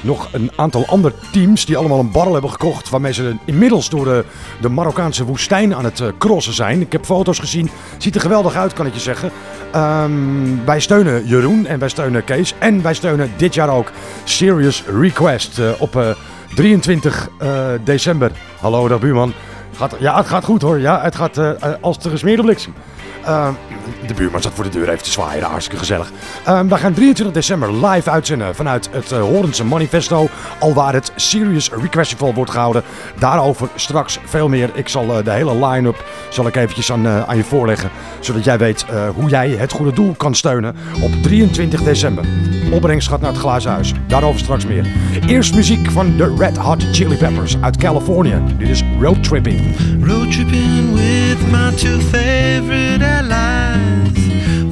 Speaker 10: nog een aantal andere teams die allemaal een barrel hebben gekocht. Waarmee ze inmiddels door de, de Marokkaanse woestijn aan het eh, crossen zijn. Ik heb foto's gezien, ziet er geweldig uit kan ik je zeggen. Ehm, wij steunen Jeroen en wij steunen Kees en wij steunen dit jaar ook Serious Request eh, op eh, 23 eh, december. Hallo, dag buurman. Gaat, ja, het gaat goed hoor. Ja, het gaat als de gesmeerde bliksem. Ehm, de buurman staat voor de deur even te zwaaien, hartstikke gezellig. Ehm, we gaan 23 december live uitzenden vanuit het uh, Horense Manifesto. Al waar het Serious Request Festival wordt gehouden. Daarover straks veel meer. Ik zal eh, de hele line-up zal ik eventjes aan, eh, aan je voorleggen. Zodat jij weet eh, hoe jij het goede doel kan steunen op 23 december. Opbrengst gaat naar het Glazen Huis. Daarover straks meer. Eerst muziek van de Red Hot Chili Peppers uit Californië. Dit is Road Tripping.
Speaker 13: Road tripping with my two favorite allies.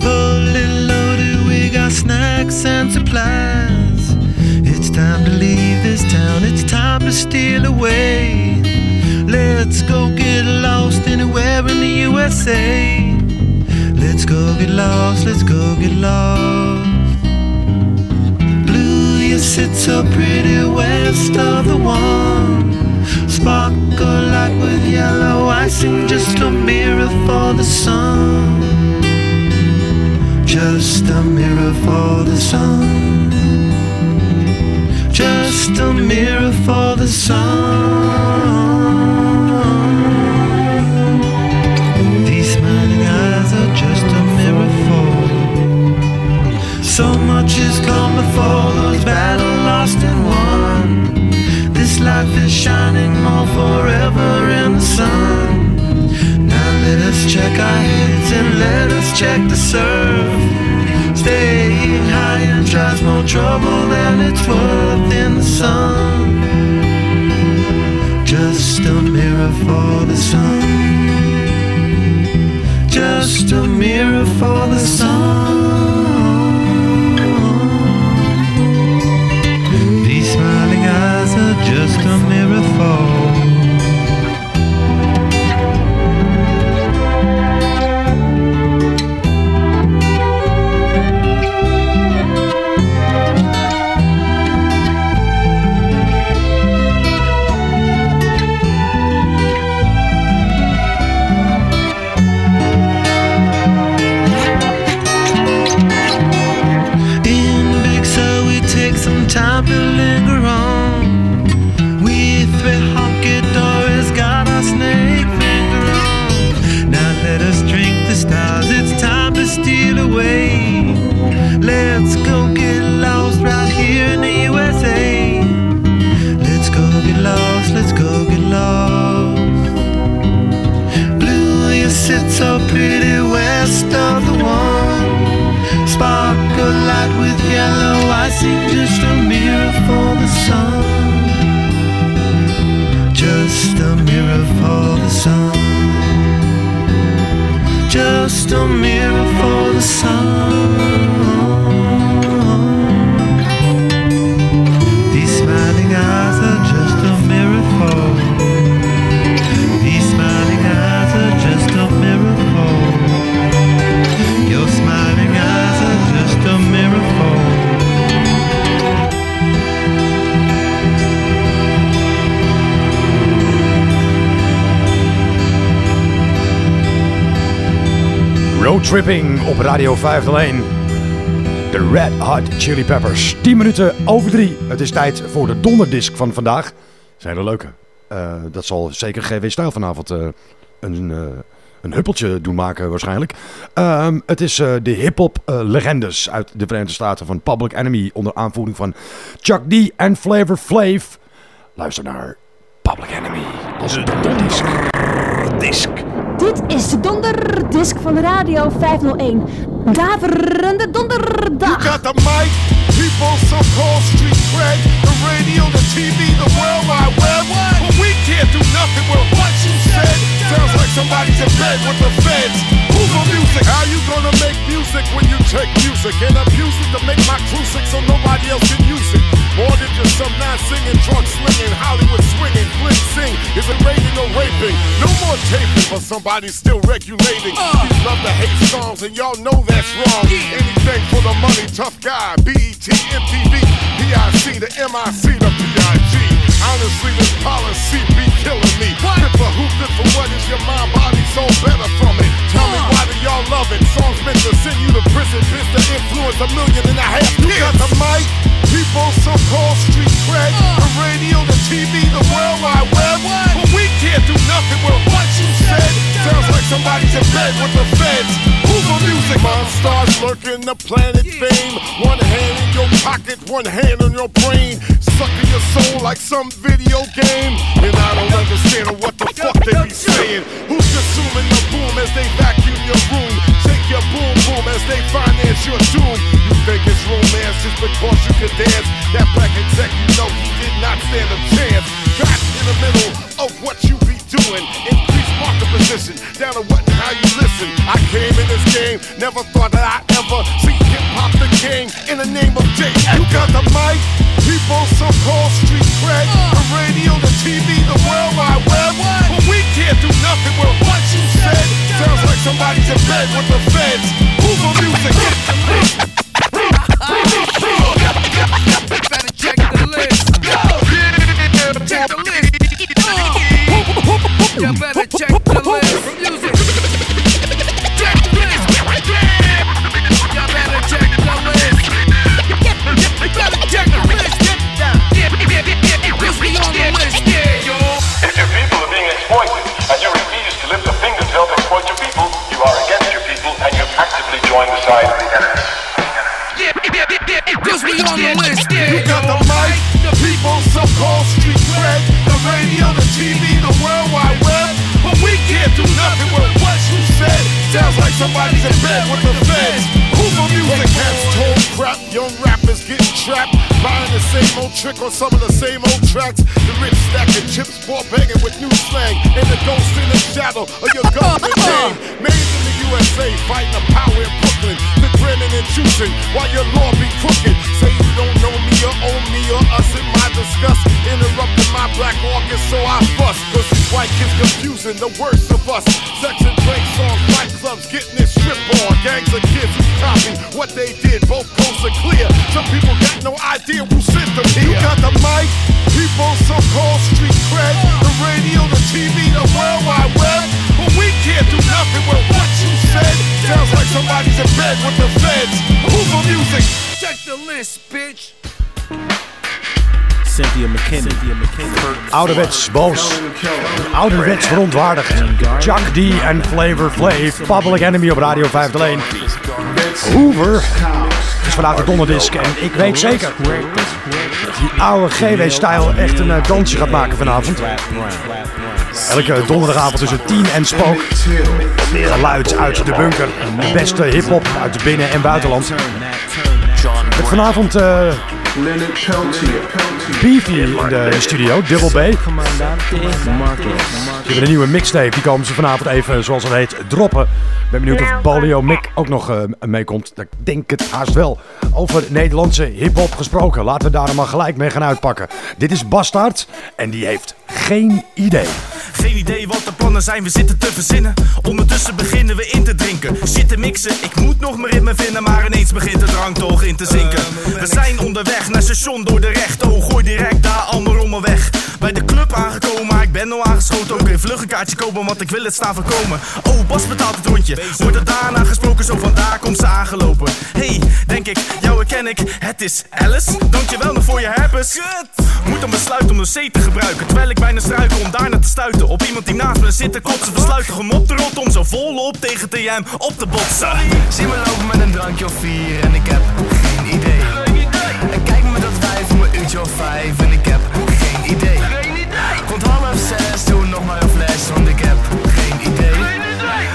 Speaker 13: Fully loaded, we got snacks and supplies. It's time to leave this town, it's time to steal away. Let's go get lost anywhere in the USA. Let's go get lost, let's go get lost. Blue, you sit so pretty west of the one. Sparkle like with yellow icing, just a mirror for the sun. Just a mirror for the sun. Just a mirror for the sun. These smiling eyes are just a mirror for. So much has come before those battles life is shining more forever in the sun. Now let us check our heads and let us check the surf. Staying high and tries more trouble than it's worth in the sun. Just a mirror for the sun. Just a mirror for the sun. Oh. Just a mirror for the sun. Just a mirror for the sun.
Speaker 10: Tripping op Radio 501. De Red Hot Chili Peppers. 10 minuten over 3. Het is tijd voor de donderdisc van vandaag. Een hele leuke. Eh, dat zal zeker GW Stijl vanavond eh, een, eh, een huppeltje doen maken waarschijnlijk. Ehm, het is de hip-hop eh, legendes uit de Verenigde Staten van Public Enemy onder aanvoering van Chuck D en Flavor Flav. Luister naar Public Enemy. Dat is de. Disc.
Speaker 26: Dit is de donderdisc van Radio 501. Daverende donderdag.
Speaker 27: You got the mic, people so-called street cred, the radio, the TV, the world wide web. But we can't do nothing with what you said. Sounds like somebody's in bed with the feds. For music? How you gonna make music when you take music and abuse it to make my crucix so nobody else can use it? More than just some non-singing, drug slinging, Hollywood swinging, fling sing. Is it raiding or raping? No more taping, but somebody's still regulating. Uh. These love to hate songs, and y'all know that's wrong. Anything for the money, tough guy. BET, MTV, PIC, the MIC, the PIG. Honestly, this policy be killing me. Fit for who, fit for what is your mind, body, soul better from it? Tell me why do y'all love it? Songs meant to send you to prison, bitch to influence a million and a half You got the mic, people so-called street cred, the radio, the TV, the world wide web. But we can't do nothing with what you said. Sounds like somebody's in bed with the feds. Who's on music? Monstars lurking the planet fame. One hand in your pocket, one hand on your brain. Sucking your soul like some video game. And I don't understand what the fuck they be saying. Who's consuming the boom as they vacuum your room? Take your boom boom as they finance your doom. You think it's romance just because you can dance? That black exec, you know he did not stand a chance. Got in the middle of what you doing. Increase market position down to what and how you listen. I came in this game, never thought that I ever see hip hop the king in the name of J. You got the mic, people so-called street cred, the radio, the TV, the World Wide Web. But we can't do nothing with what you said. Sounds like somebody's in bed with the feds. Who's on music? Get the list.
Speaker 25: Better check the list. You better check the list. Check the list. You better check the list. Check the list. Yeah.
Speaker 28: If your people are being exploited and you refuse to lift a finger to help exploit your people, you are against your people and you've actively joined the side of the enemy.
Speaker 25: Cause we on the list, yeah,
Speaker 27: You got the mic, the people so-called street cred, the radio, the TV, the World Wide Web. But we can't do nothing with what you said. Sounds like somebody's in bed with the feds. Who's music has told crap. Young rappers getting trapped, buying the same old trick on some of the same old tracks. The rich stacking chips, ball banging with new slang, and the ghost in the shadow of your government name. Made in the USA, fighting the power in Brooklyn. Grinning and juicing while your law be crooked. Say you don't know me or own me or us in my disgust. Interrupting my black August, so I fuss. Cause white kids confusing the worst of us. Sex and drinks on fight clubs, getting it strip on. Gangs of kids who what they did, both coasts are clear. Some people got no idea who sent them here. You got the mic, people so-called street cred, the radio, the TV, the World Wide Web. But we can't do nothing with what you said. Sounds like somebody's in bed with the feds. On music?
Speaker 25: Check the list, bitch.
Speaker 29: Cynthia McKinney.
Speaker 10: Ouderwets boos. Ouderwets verontwaardigd. Chuck D en Flavor Flav. Public Enemy op Radio 501. Hoover is vandaag de donderdisc. En ik weet zeker dat die oude GW-stijl echt een eh, dansje gaat maken vanavond. Elke donderdagavond tussen 10 en spook. Geluid uit de bunker. De beste hip-hop uit binnen- en buitenland. Vanavond eh Beefy in de studio, Double B. Ze hebben een nieuwe mixtape, die komen ze vanavond even, zoals het heet, droppen. Ik ben benieuwd of Polio Mick ook nog eh, meekomt. Ik denk het haast wel. Over Nederlandse hip-hop gesproken. Laten we daar maar gelijk mee gaan uitpakken. Dit is Bastard en die heeft geen idee.
Speaker 30: Geen idee wat de plannen zijn, we zitten te verzinnen. Ondertussen beginnen we in te drinken. Zitten mixen, ik moet nog mijn ritme vinden. Maar ineens begint de drank toch in te zinken. We zijn onderweg naar station door de recht. Oh, gooi direct daar al mijn rommel weg. Bij de club aangekomen, maar ik ben al aangeschoten. Ook een vluggenkaartje kopen, want ik wil het staan voorkomen. Oh, Bas betaalt het rondje. Wordt er daarna gesproken, zo vandaar komt ze aangelopen. Hey, denk ik, jou herken ik. Het is Alice. Dankjewel nog voor je herpes. Moet dan besluiten om de C te gebruiken. Terwijl ik bijna struikel om daarna te stuiten. Op iemand die naast me zit te kotsen. Besluiten om op te rotten om zo volop tegen TM op te botsen.
Speaker 31: Zie me lopen met een drankje of vier en ik heb geen idee. En kijk me uurtje of vijf en ik heb geen idee. Rond half zes doe nog maar een fles, want ik heb geen idee.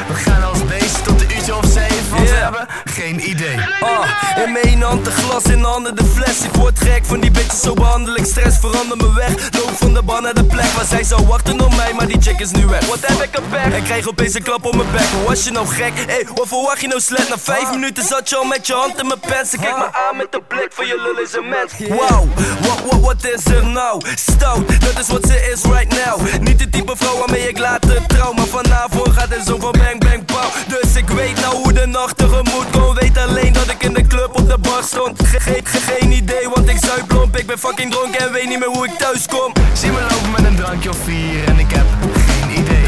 Speaker 31: We gaan als beest tot een uurtje of zeven, hebben geen idee.
Speaker 32: Ah, in mijn hand de glas, in de handen de fles. Ik word gek van die bitches, zo behandel ik stress. Verander me weg, loop van de ban naar de plek waar zij zou wachten op mij, maar die chick is nu weg. Wat heb ik een? En krijg opeens een klap op mijn bek. Hoe was je nou gek? Hé, wat verwacht je nou slet? Na vijf minuten zat je al met je hand in mijn pens. Ze kijkt me aan met de blik van je lul is een mens. Wow, wat, wat, wat is er nou? Stout, dat is wat ze is right now. Niet de type vrouw waarmee ik later trouw, maar vanavond gaat het zo van bang bang pow. Dus ik weet nou hoe de nacht tegemoet komt. Weet alleen dat ik in de club op de bar stond. Ge- ge- ge- geen idee, want ik zuip plomp. Ik ben fucking dronken en weet niet meer hoe ik thuis kom.
Speaker 31: Zie me lopen met een drankje of vier en ik heb geen idee.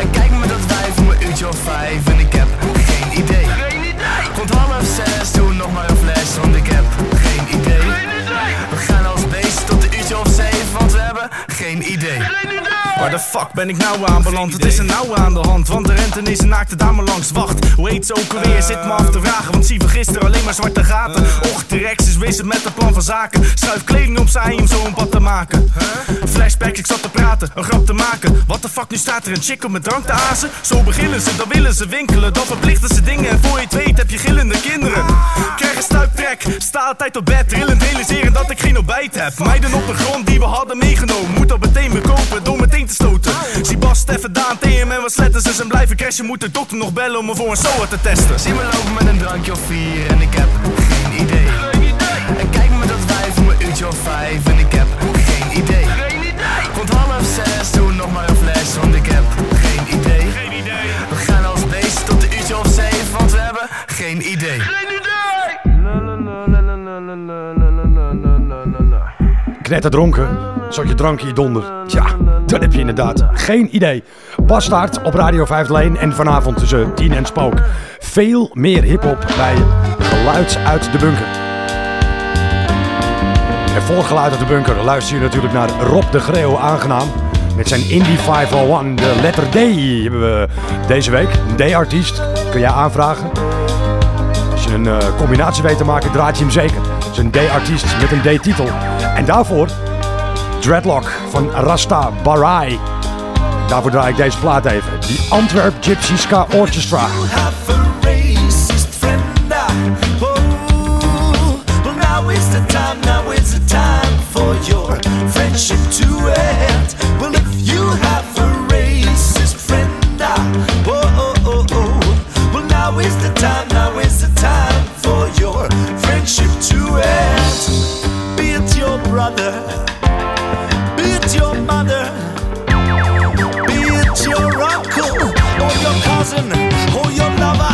Speaker 31: En kijk me dat wijf om een uurtje of vijf en ik heb geen idee. Rond half zes doe nog maar een fles, want ik heb geen idee. We gaan als beest tot een uurtje of zeven, want we hebben geen idee.
Speaker 30: Waar de fuck ben ik nou aanbeland? Het is een nauwe aan de hand, want de rente is een naakte dame langs. Wacht, hoe heet ze ook alweer? Zit me af te vragen, want zie van gisteren alleen maar zwarte gaten. Och, de Rex is bezig met een plan van zaken. Schuif kleding opzij om zo een pad te maken. Flashback, ik zat te praten, een grap te maken. Wat de fuck, nu staat er een chick om met drank te azen. Zo beginnen ze, dan willen ze winkelen. Dan verplichten ze dingen en voor je het weet heb je gillende kinderen. Krijg een stuiptrek, sta altijd op bed. Trillend realiseren dat ik geen ontbijt heb. Meiden op de grond die we hadden meegenomen. Moet dat meteen bekopen door meteen te stoten. Zie Bas, Steffen, Daan, TM en wat sletten ze zijn blijven crashen. Moet de dokter nog bellen om me voor een SOA te testen.
Speaker 31: Zie me lopen met een drankje of vier en ik heb geen idee. En kijk me dat wijf om een uurtje of vijf en ik heb geen idee. Rond half zes doe nog maar een fles, want ik heb geen idee. We gaan als beest tot een uurtje of zeven, want we hebben geen idee.
Speaker 10: Knetterdronken, zodat je drankje je donder. Ja, dan heb je inderdaad geen idee. Bastaard op Radio 5 Leen en vanavond tussen 10 en Spook. Veel meer hiphop bij Geluid uit de Bunker. En voor Geluid uit de Bunker luister je natuurlijk naar Rob de Greeuw aangenaam. Met zijn Indie 501, de letter D hebben we deze week. Een D-artiest, kun jij aanvragen. Als je een eh, combinatie weet te maken, draait je hem zeker. Het is een D-artiest met een D-titel. En daarvoor Dreadlock van Rasta Barai. Daarvoor draai ik deze plaat even. Die Antwerp Gypsy Ska Orchestra.
Speaker 32: have your cousin or your lover.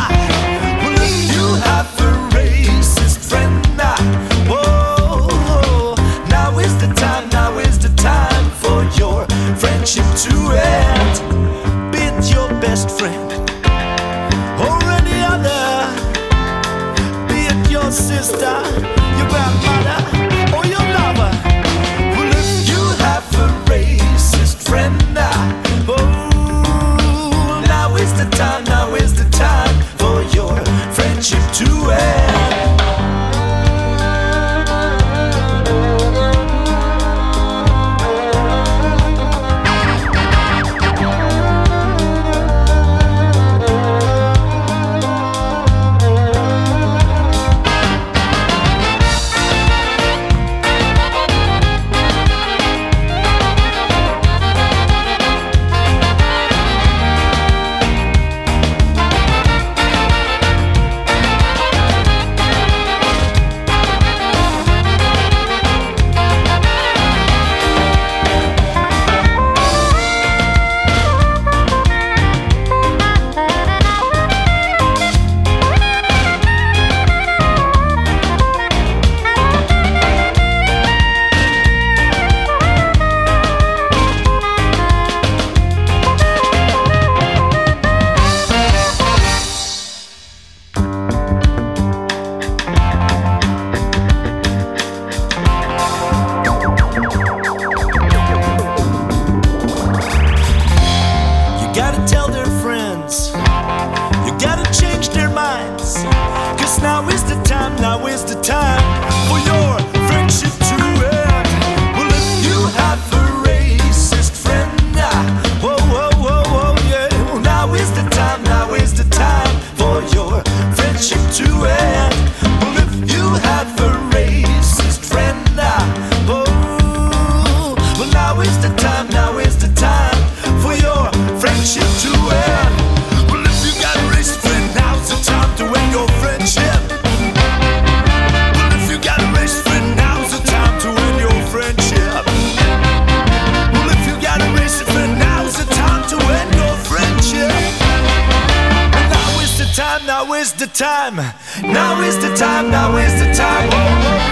Speaker 32: now is the time. Now is the time, now is the time. Oh, oh,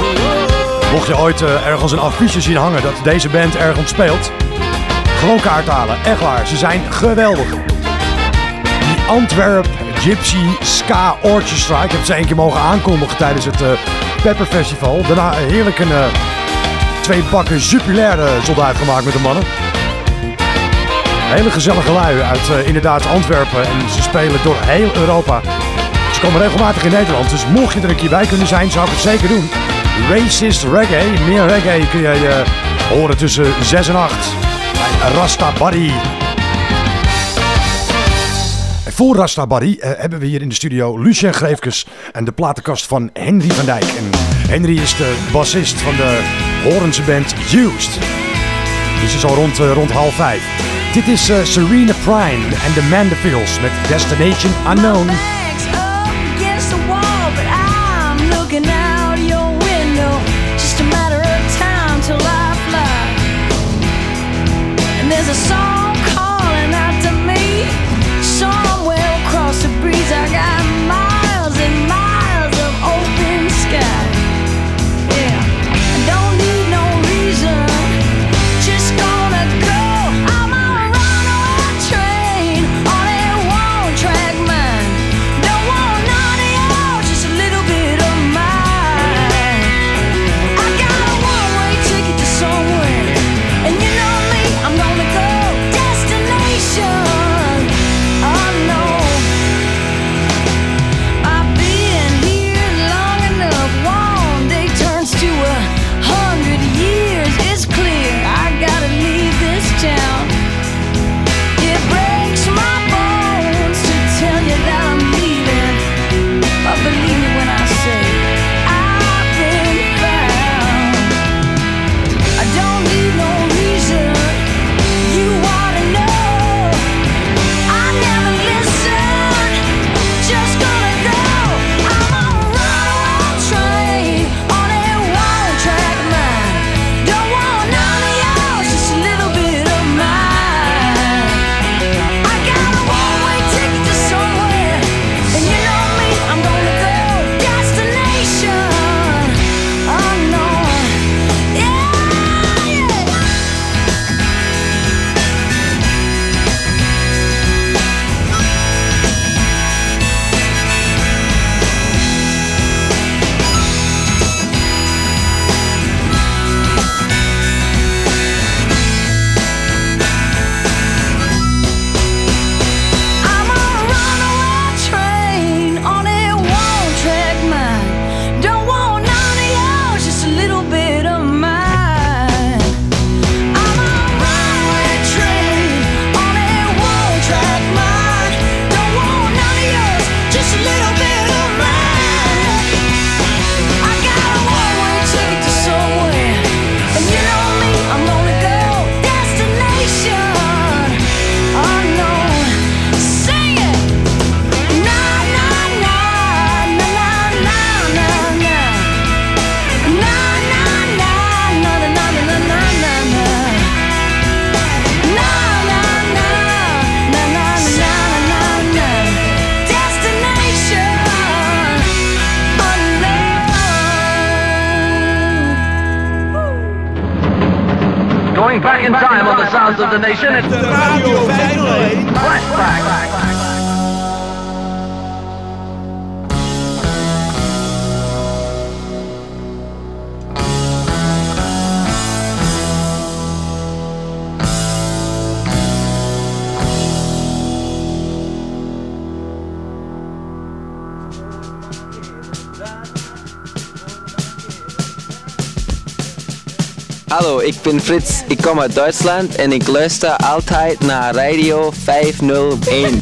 Speaker 32: oh, oh.
Speaker 10: Mocht je ooit eh, ergens een affiche zien hangen dat deze band ergens speelt, gewoon kaart halen. Echt waar, ze zijn geweldig. Die Antwerp Gypsy Ska Orchestra. Ik heb ze een keer mogen aankondigen tijdens het eh, Pepper Festival. Daarna heerlijk een eh,
Speaker 2: twee bakken jupilaire soldaat gemaakt met de mannen. Hele gezellige lui uit eh, inderdaad Antwerpen. En ze spelen door heel Europa. Ze komen regelmatig in Nederland. Dus mocht je er een keer bij kunnen zijn, zou ik het zeker doen. Racist Reggae. Meer reggae kun je eh, horen tussen 6 en 8. Bij Rastabari. En voor Rastabari uh, eh, hebben we hier in de studio Lucien Greefkes en de platenkast van Henry van Dijk. En Henry is de bassist van de Horense band Used. Dus is al rond, rond half vijf. Dit is uh, Serena Prime en Amanda Manderfields met Destination Unknown.
Speaker 33: Going back in time on the sounds of the nation. It's the Radio Flashback.
Speaker 14: Hallo, ik ben Frits, ik kom uit Duitsland en ik luister altijd naar Radio 501.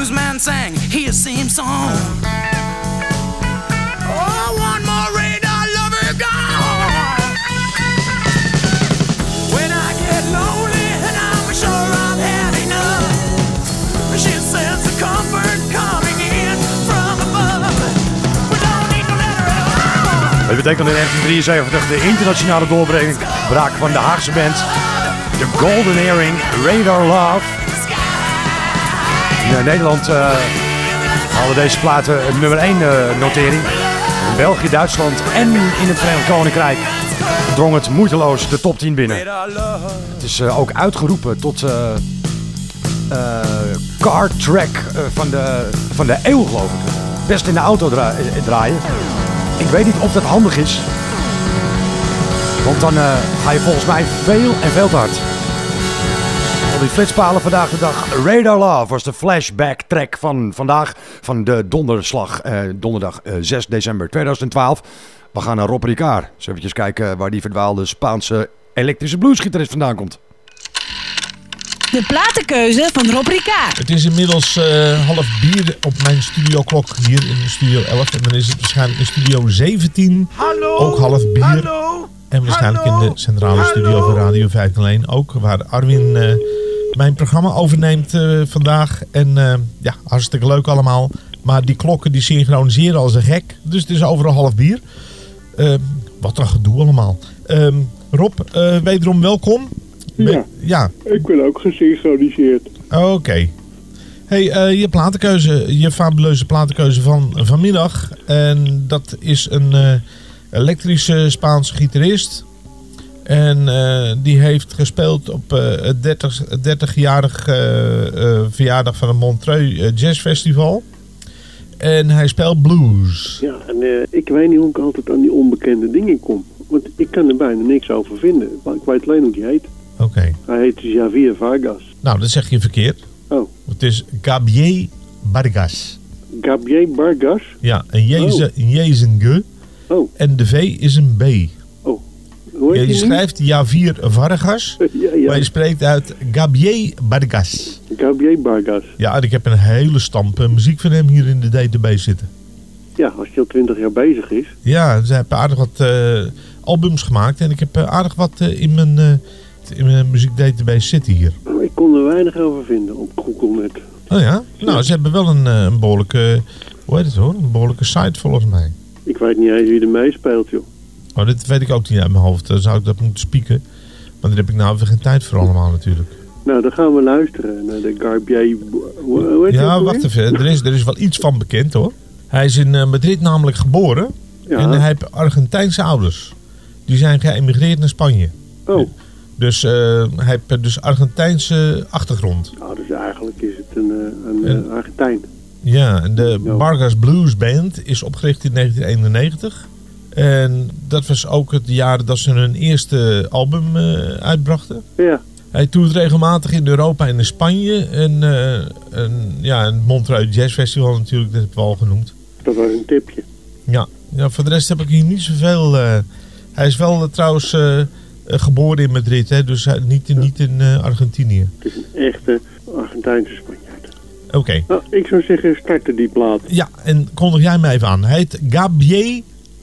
Speaker 14: The newsman sang his same song. Oh, one more radar lover gone. When I get lonely and I'm sure I've had enough, she sends a comfort coming in from above. We don't need no letter at all.
Speaker 10: Dat betekent in 1973 de internationale doorbraak van de Haagse band The Golden Earring Radar Love. In eh, Nederland eh haalden deze platen een nummer 1 notering. In België, Duitsland en in het Verenigd Koninkrijk drong het moeiteloos de top 10 binnen. Het is eh, ook uitgeroepen tot eh eh, car track eh, van, de, van de eeuw, geloof ik. Best in de auto dra- eh, draaien. Ik weet niet of dat handig is. Want dan eh, ga je volgens mij veel en veel te hard. Die flitspalen vandaag de dag. Radar Love was de flashback track van vandaag. Van de donderslag. eh, donderdag eh, 6 december 2012. We gaan naar Rob Ricard. Eens even kijken waar die verdwaalde Spaanse elektrische bluesgitarist vandaan komt.
Speaker 2: De platenkeuze van Rob Ricard.
Speaker 8: Het is inmiddels eh, half bier op mijn studioklok hier in studio 11. En dan is het waarschijnlijk in studio 17 ook half bier. En waarschijnlijk in de centrale studio van Radio 501 ook. Waar Arwin eh, mijn programma overneemt eh, vandaag. En eh, ja, hartstikke leuk allemaal. Maar die klokken die synchroniseren als een gek. Dus het is overal half bier. Eh, wat een gedoe allemaal. Ehm, Rob, eh, wederom welkom.
Speaker 12: Ja.
Speaker 8: ja.
Speaker 12: Ik ben ook gesynchroniseerd.
Speaker 8: Oké. Hey, eh, je platenkeuze, je fabuleuze platenkeuze van vanmiddag. En dat is een eh, elektrische Spaanse gitarist. En eh, die heeft gespeeld op eh, het 30 het 30-jarig eh, eh, verjaardag van het Montreux eh, Jazz Festival. En hij speelt blues.
Speaker 12: Ja, en ik weet niet hoe ik altijd aan die onbekende dingen kom. Want ik kan er bijna niks over vinden. Ik weet alleen hoe die heet.
Speaker 8: Oké.
Speaker 12: Hij heet Javier Vargas.
Speaker 8: Nou, dat zeg je verkeerd.
Speaker 12: Oh.
Speaker 8: Het is Gabriel Vargas.
Speaker 12: Gabriel Vargas.
Speaker 8: Ja, een J is
Speaker 12: Oh.
Speaker 8: En de V is een B.
Speaker 12: Hoe
Speaker 8: Ja,
Speaker 12: heet
Speaker 8: je schrijft Javier Vargas,
Speaker 12: Ja, ja.
Speaker 8: maar je spreekt uit Gabriel Vargas.
Speaker 12: Gabriel Vargas.
Speaker 8: Ja, en ik heb een hele stamp eh, muziek van hem hier in de database zitten.
Speaker 12: Ja, als hij al twintig jaar bezig is.
Speaker 8: Ja, ze hebben aardig wat eh, albums gemaakt en ik heb eh, aardig wat in mijn, eh, in mijn muziekdatabase zitten hier.
Speaker 12: Ik kon er weinig over vinden op Google net.
Speaker 8: Oh ja? Nou, ze hebben wel een, een behoorlijke, hoe heet het hoor, een behoorlijke site volgens mij.
Speaker 12: Ik weet niet eens wie er meespeelt, joh.
Speaker 8: Oh, dit weet ik ook niet uit mijn hoofd. Dan zou ik dat moeten spieken. Maar daar heb ik nou even geen tijd voor allemaal natuurlijk.
Speaker 12: Nou, dan gaan we luisteren naar de heet
Speaker 8: Ja, wacht even. Er is, er is wel iets van bekend hoor. Hij is in eh, Madrid namelijk geboren.
Speaker 12: Ja.
Speaker 8: En hij heeft Argentijnse ouders. Die zijn geëmigreerd naar Spanje.
Speaker 12: Oh.
Speaker 8: Dus eh, hij heeft dus Argentijnse achtergrond.
Speaker 12: Nou, dus eigenlijk is het een, eh, een Argentijn.
Speaker 8: Ja, en de Vargas Blues Band is opgericht in 1991. En dat was ook het jaar dat ze hun eerste album eh, uitbrachten.
Speaker 12: Ja.
Speaker 8: Hij toert regelmatig in Europa en in Spanje. En, eh, en ja, het Montreux Jazz Festival natuurlijk, dat heb ik al genoemd.
Speaker 12: Dat was een tipje.
Speaker 8: Ja. ja, voor de rest heb ik hier niet zoveel. eh hij is wel trouwens geboren in Madrid, hè, dus niet, in- niet in Argentinië.
Speaker 12: Het is een echte Argentijnse Spanjaard.
Speaker 8: Oké.
Speaker 12: Nou, ik zou zeggen, starten die plaat.
Speaker 8: Ja, en kondig jij mij even aan. Hij heet Gabriel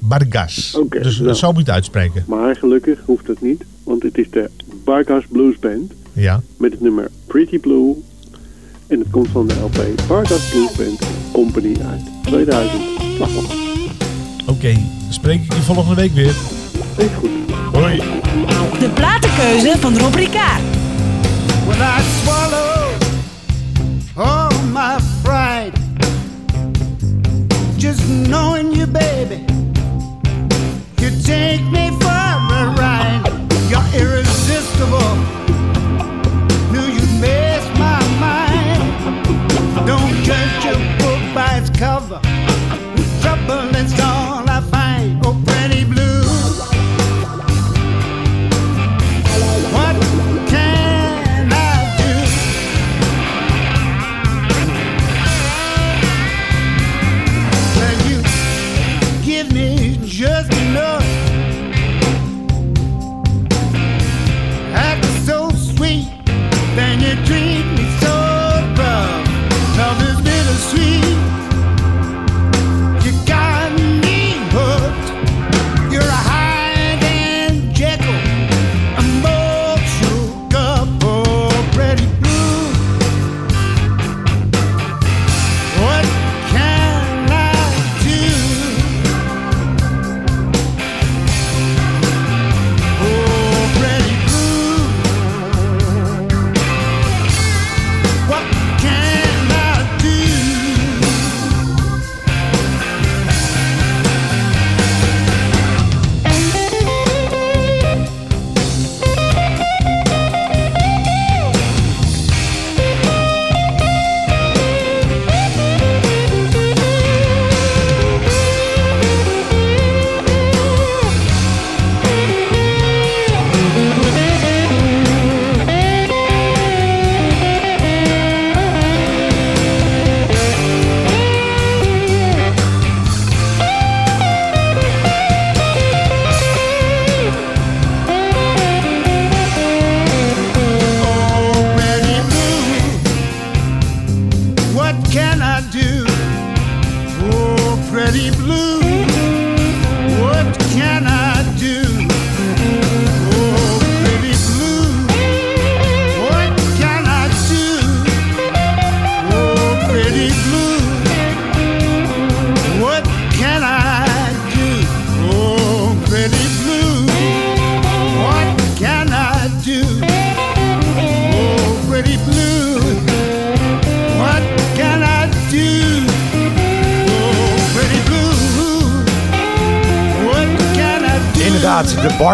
Speaker 8: Vargas.
Speaker 12: Oké,
Speaker 8: dus
Speaker 12: nou.
Speaker 8: zo moet je het uitspreken.
Speaker 12: Maar gelukkig hoeft dat niet, want het is de Vargas Blues Band
Speaker 8: Ja.
Speaker 12: met het nummer Pretty Blue. En het komt van de LP Vargas Blues Band Company uit 2012.
Speaker 8: Oké, spreek ik je volgende week weer.
Speaker 12: Is goed.
Speaker 8: Hoi.
Speaker 2: De platenkeuze van Rob Ricard.
Speaker 20: When I swallow all my pride, just knowing you, baby, you take me for a ride. You're irresistible.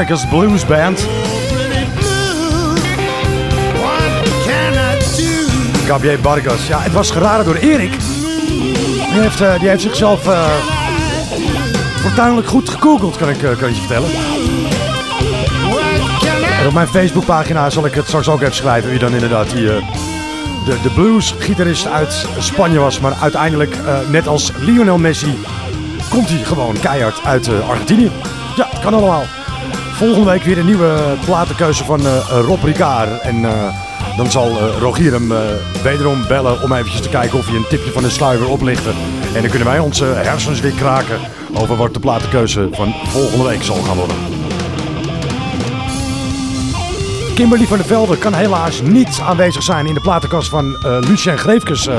Speaker 10: Barkus Blues Band. Gabriel Bargas. Ja, het was geraden door Erik. Die heeft, eh, die heeft zichzelf eh fortuinlijk goed gegoogeld, kan ik, eh, kan je vertellen. En op mijn Facebookpagina zal ik het straks ook even schrijven wie dan inderdaad die, de, de bluesgitarist uit Spanje was. Maar uiteindelijk, net als Lionel Messi, komt hij gewoon keihard uit Argentinië. Ja, kan allemaal. Volgende week weer een nieuwe platenkeuze van eh, Rob Ricard. En eh, dan zal eh, Rogier hem eh, wederom bellen om eventjes te kijken of hij een tipje van de sluier oplichten. En dan kunnen wij onze hersens weer kraken over wat de platenkeuze van volgende week zal gaan worden. Kimberly van der Velde kan helaas niet aanwezig zijn in de platenkast van eh Lucien Greefkes.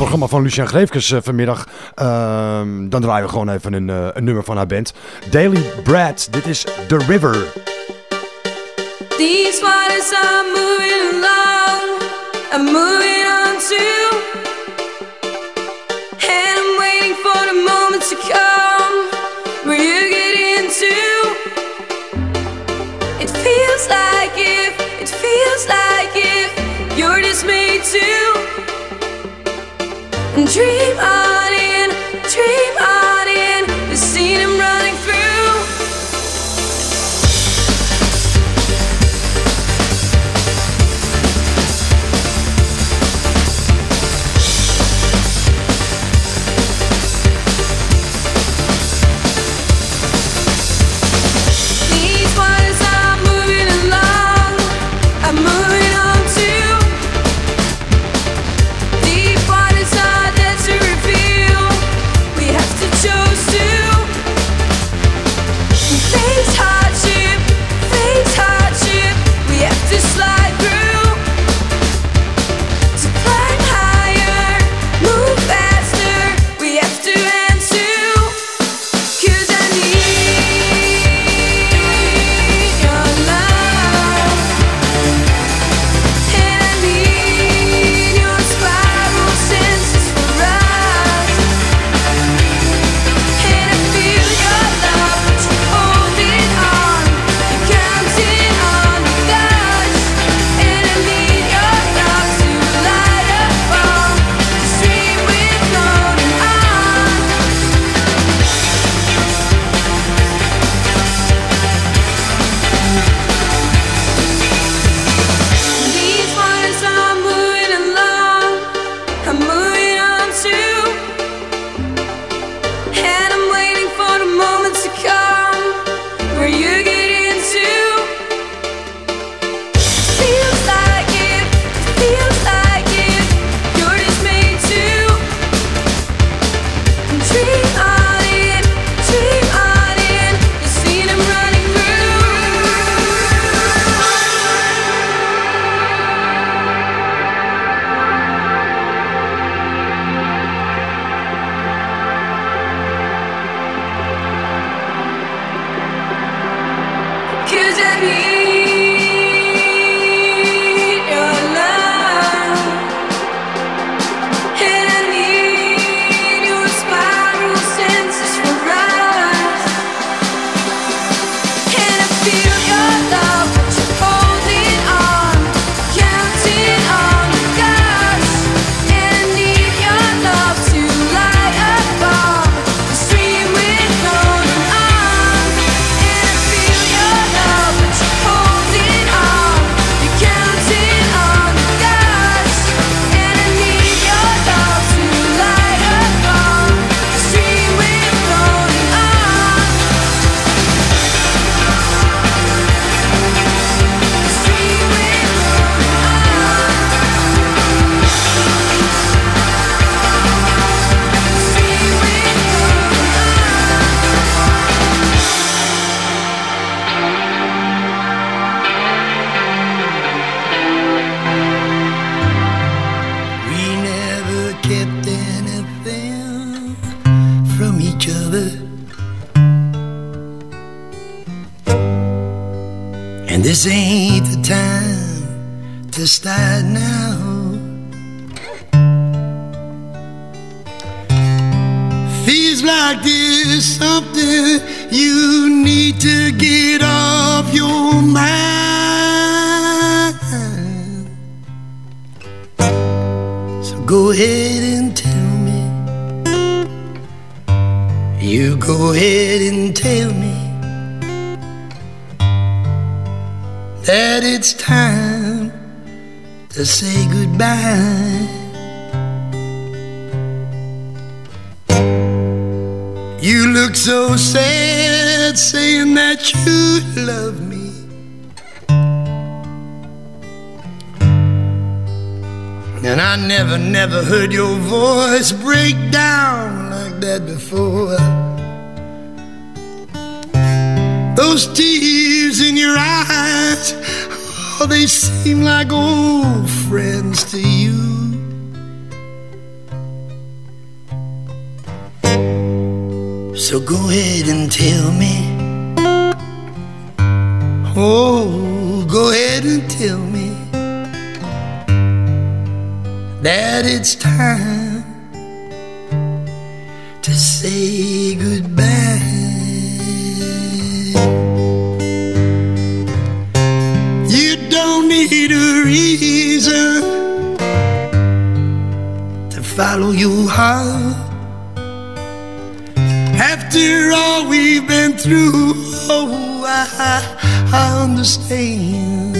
Speaker 10: Programma van Lucien Greefkes eh, vanmiddag. Ehm, dan draaien we gewoon even een, eh, een nummer van haar band. Daily Brad, dit is The River.
Speaker 2: These waters are moving along. I'm moving on too. And I'm waiting for the moment to come dream
Speaker 29: After all we've been through, oh, I, I understand.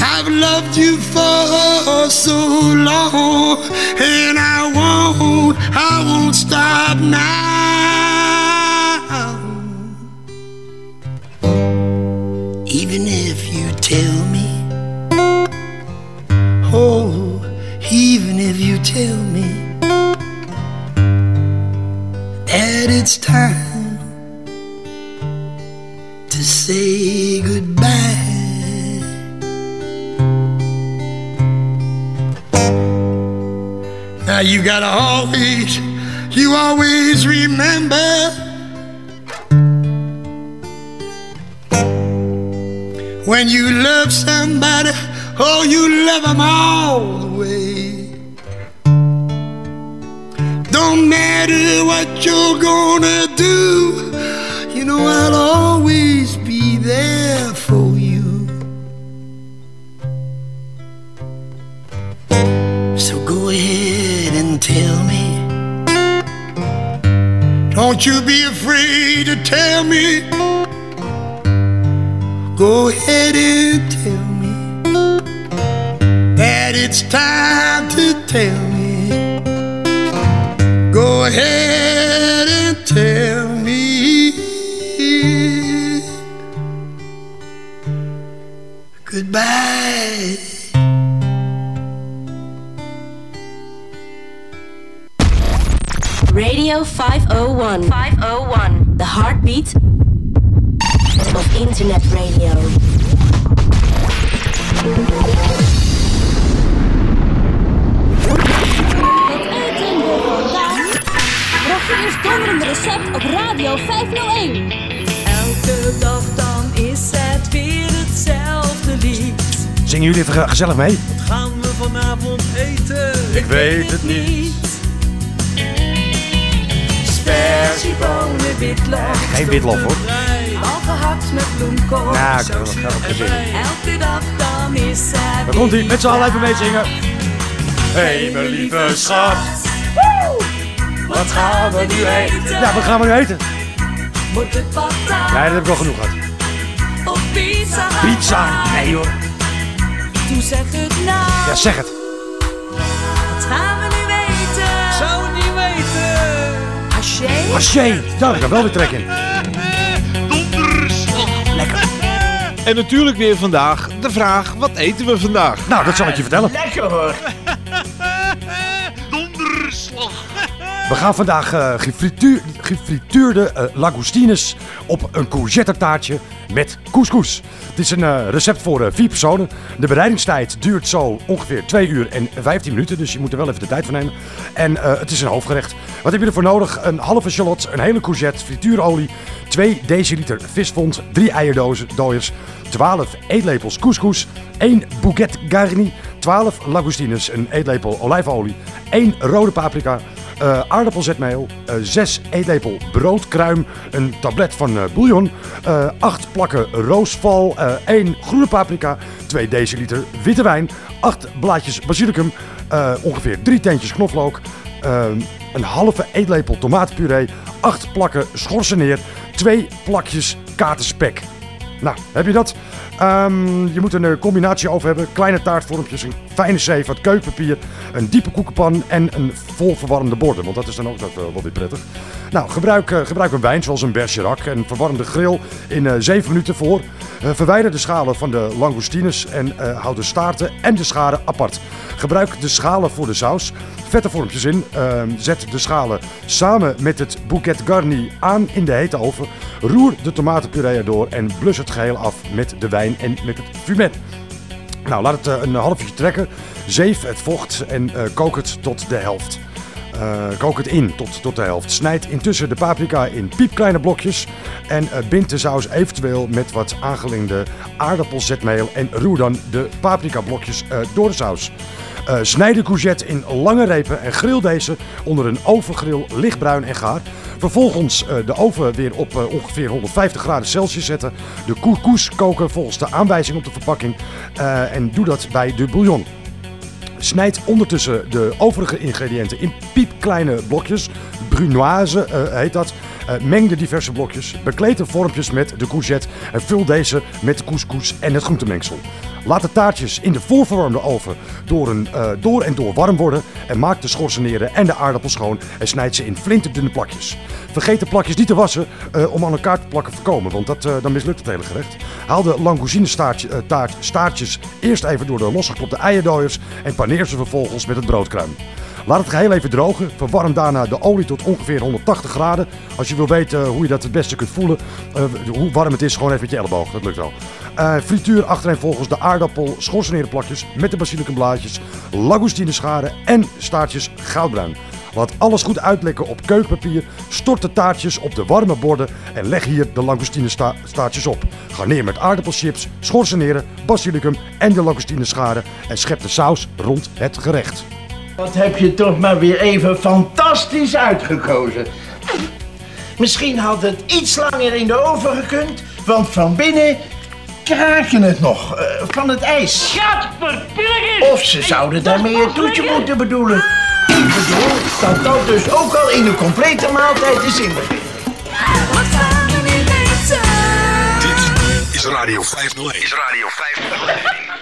Speaker 29: I've loved you for so long, and I won't, I won't stop now. Now you gotta always, you always remember. When you love somebody, oh, you love them all the way. Don't matter what you're gonna do, you know I'll always be there Don't you be afraid to tell me. Go ahead and tell me that it's time to tell me. Go ahead and tell me goodbye.
Speaker 34: Radio 501. 501. The heartbeat of internet radio.
Speaker 22: Eerst donderende recept op Radio 501.
Speaker 24: Elke dag dan is het weer hetzelfde lied.
Speaker 10: Zingen jullie even ge- gezellig mee?
Speaker 24: Wat gaan we vanavond eten?
Speaker 10: Ik weet het niet.
Speaker 24: Spersiebonen, witlof.
Speaker 10: Geen witlof hoor.
Speaker 24: Al gehakt met bloemkool.
Speaker 10: Nou, ik heb wel.
Speaker 24: Elke dag dan is het
Speaker 10: Daar komt ie, met z'n allen even
Speaker 24: weer
Speaker 10: meezingen. Hé, mijn lieve schat.
Speaker 24: Wat gaan we nu eten?
Speaker 10: Ja, wat gaan we nu eten?
Speaker 24: Wordt het
Speaker 10: Nee, dat heb ik al genoeg gehad.
Speaker 24: of pizza?
Speaker 10: Pizza? Nee hoor.
Speaker 24: Toen zeg het nou.
Speaker 10: Ja, zeg het.
Speaker 24: Haché?
Speaker 10: Haché, daar heb ik wel weer trek in. Lekker.
Speaker 8: En natuurlijk weer vandaag de vraag, wat eten we vandaag?
Speaker 10: Nou, dat zal ik je vertellen.
Speaker 8: Lekker hoor.
Speaker 10: We gaan vandaag eh, gefrituur- gefrituurde eh langoustines op een courgettetaartje met couscous. Het is een eh, recept voor eh, vier personen. De bereidingstijd duurt zo ongeveer 2 uur en 15 minuten, dus je moet er wel even de tijd voor nemen. En eh, het is een hoofdgerecht. Wat heb je ervoor nodig? Een halve shallot, een hele courgette, frituurolie, 2 deciliter visfond, 3 eierdooiers, 12 eetlepels couscous, 1 bouquet garni, 12 langoustines, een eetlepel olijfolie, 1 rode paprika, eh aardappelzetmeel, eh 6 eetlepel broodkruim, een tablet van eh, bouillon, eh 8 plakken roosval, eh 1 groene paprika, 2 deciliter witte wijn, 8 blaadjes basilicum, ongeveer drie teentjes knoflook, een halve eetlepel tomatenpuree, acht plakken schorseneer, twee plakjes katerspek. Nou, heb je dat? Ehm, je moet een combinatie over hebben. Kleine taartvormpjes, fijne zeef, wat keukenpapier, een diepe koekenpan en een vol verwarmde borden. Want dat is dan ook nog wel wel weer prettig. Nou, gebruik, eh, gebruik een wijn zoals een Bergerac en verwarm de grill in eh 7 minuten voor. Eh, verwijder de schalen van de langoustines en eh, houd de staarten en de scharen apart. Gebruik de schalen voor de saus. Vette vormpjes in. Ehm, zet de schalen samen met het bouquet garni aan in de hete oven. Roer de tomatenpuree erdoor en blus het geheel af met de wijn en met het fumet. Nou, laat het eh, een half uurtje trekken. Zeef het vocht en eh, kook het tot de helft. Eh, kook het in tot, tot de helft. Snijd intussen de paprika in piepkleine blokjes. En eh, bind de saus eventueel met wat aangelingde aardappelzetmeel. En roer dan de paprika blokjes eh, door de saus. Snijd de courgette in lange repen en grill deze onder een ovengrill lichtbruin en gaar. Vervolgens de oven weer op ongeveer 150 graden Celsius zetten. De couscous koken volgens de aanwijzing op de verpakking. En doe dat bij de bouillon. Snijd ondertussen de overige ingrediënten in piepkleine blokjes. Brunoise eh, heet dat. Eh, meng de diverse blokjes. Bekleed de vormpjes met de courgette. En vul deze met de couscous en het groentemengsel. Laat de taartjes in de voorverwarmde oven door, een, eh, door en door warm worden. En maak de schorseneren en de aardappels schoon. En snijd ze in flinterdunne plakjes. Vergeet de plakjes niet te wassen eh, om aan elkaar te plakken voorkomen. Want dat, eh, dan mislukt het hele gerecht. Haal de eh, taart, staartjes eerst even door de losgeklopte eierdooiers. En paneer ze vervolgens met het broodkruim. Laat het geheel even drogen. Verwarm daarna de olie tot ongeveer 180 graden. Als je wil weten hoe je dat het beste kunt voelen, eh, hoe warm het is, gewoon even met je elleboog. Dat lukt wel. Eh, frituur achtereenvolgens de aardappel, schorsenerenplakjes met de basilicumblaadjes, scharen en staartjes goudbruin. Laat alles goed uitlekken op keukenpapier. Stort de taartjes op de warme borden en leg hier de langoustine sta- staartjes op. Garneer met aardappelchips, schorseneren, basilicum en de langoustine scharen en schep de saus rond het gerecht.
Speaker 35: Wat heb je toch maar weer even fantastisch uitgekozen. Misschien had het iets langer in de oven gekund, want van binnen kraak je het nog eh, van het ijs. Of ze zouden daarmee het toetje moeten bedoelen. Ik bedoel dat dat dus ook al in een complete maaltijd is inbegrepen.
Speaker 27: Dit is Radio 501. Is Radio 501.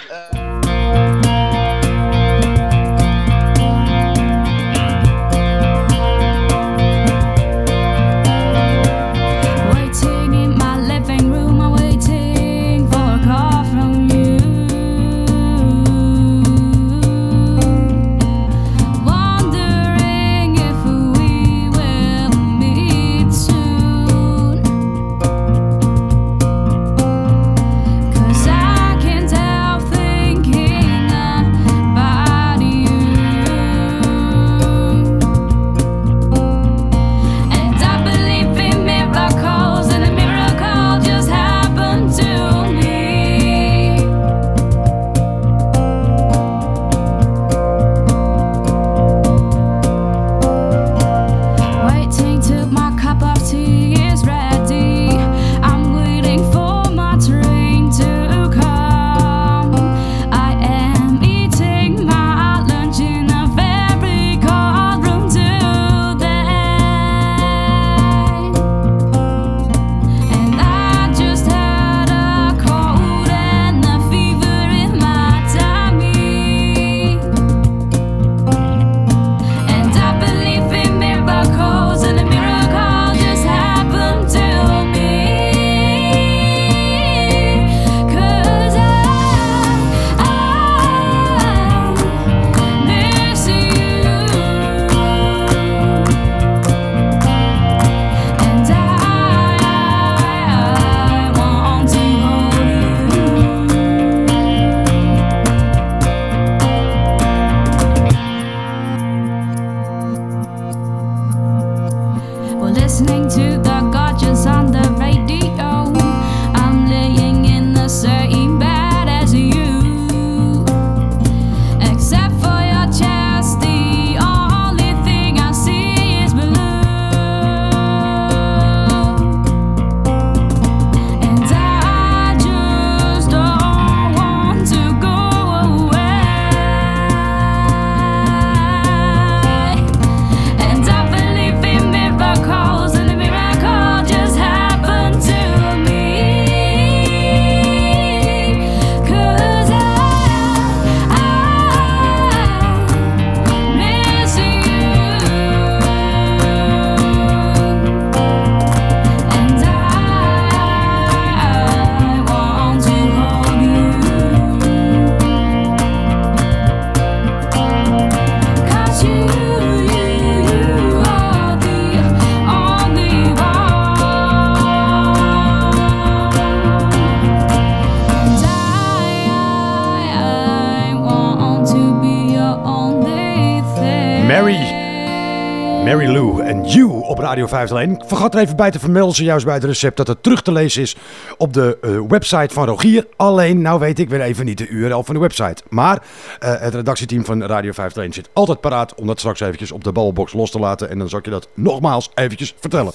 Speaker 1: Radio 501. Ik vergat er even bij te vermelden, zojuist bij het recept, dat het terug te lezen is op de eh, website van Rogier. Alleen, nou weet ik weer even niet de URL van de website. Maar eh, het redactieteam van Radio 501 zit altijd paraat om dat straks eventjes op de babbelbox los te laten. En dan zal ik je dat nogmaals eventjes vertellen.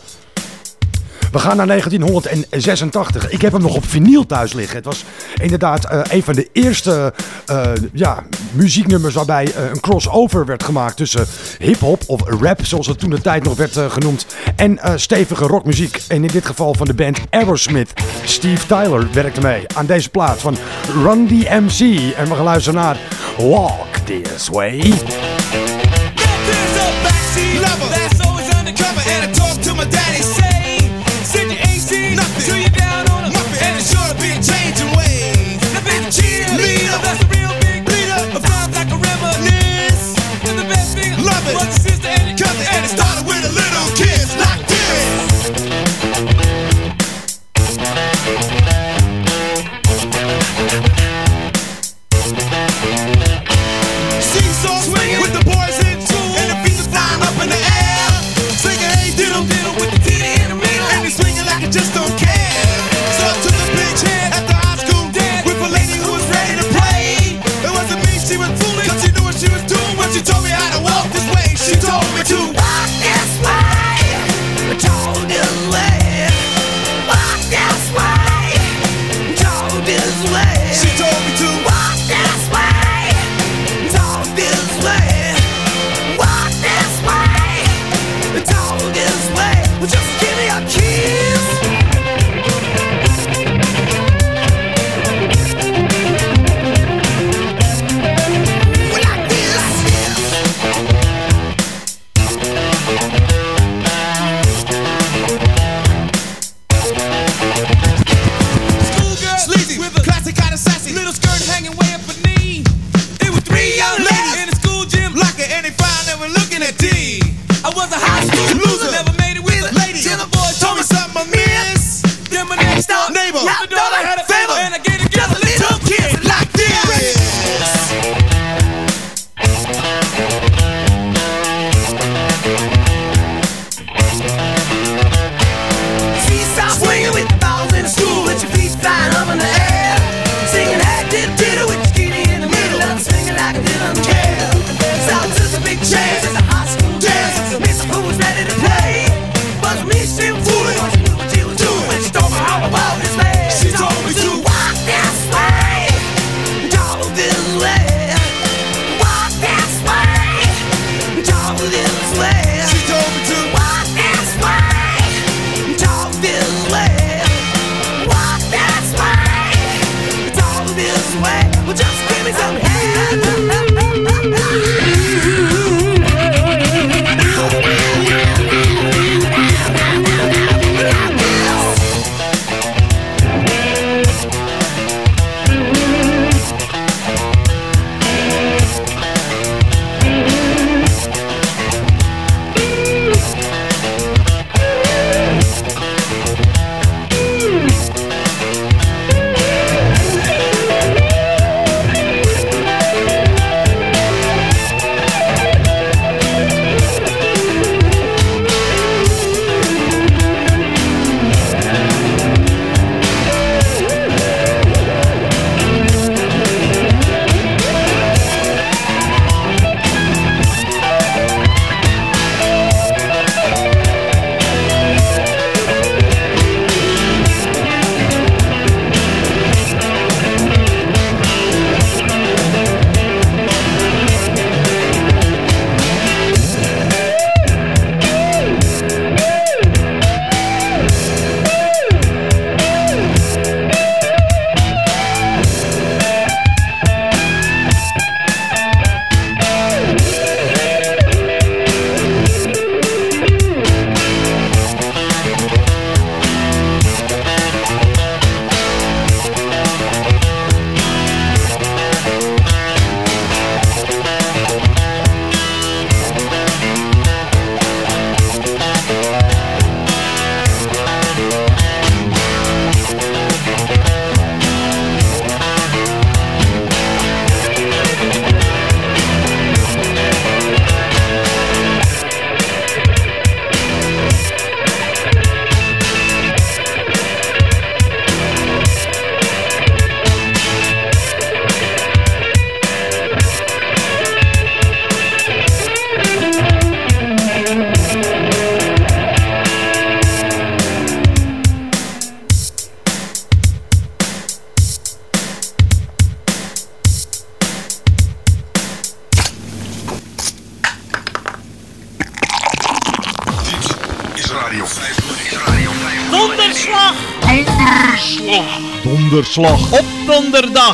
Speaker 1: We gaan naar 1986. Ik heb hem nog op vinyl thuis liggen. Het was inderdaad eh, een van de eerste ja, muzieknummers waarbij eh, een crossover werd gemaakt tussen hip-hop of rap, zoals het toen de tijd nog werd eh, genoemd, en eh, stevige rockmuziek. En in dit geval van de band Aerosmith. Steve Tyler werkte mee aan deze plaat van Run DMC. En we gaan luisteren naar Walk This Way.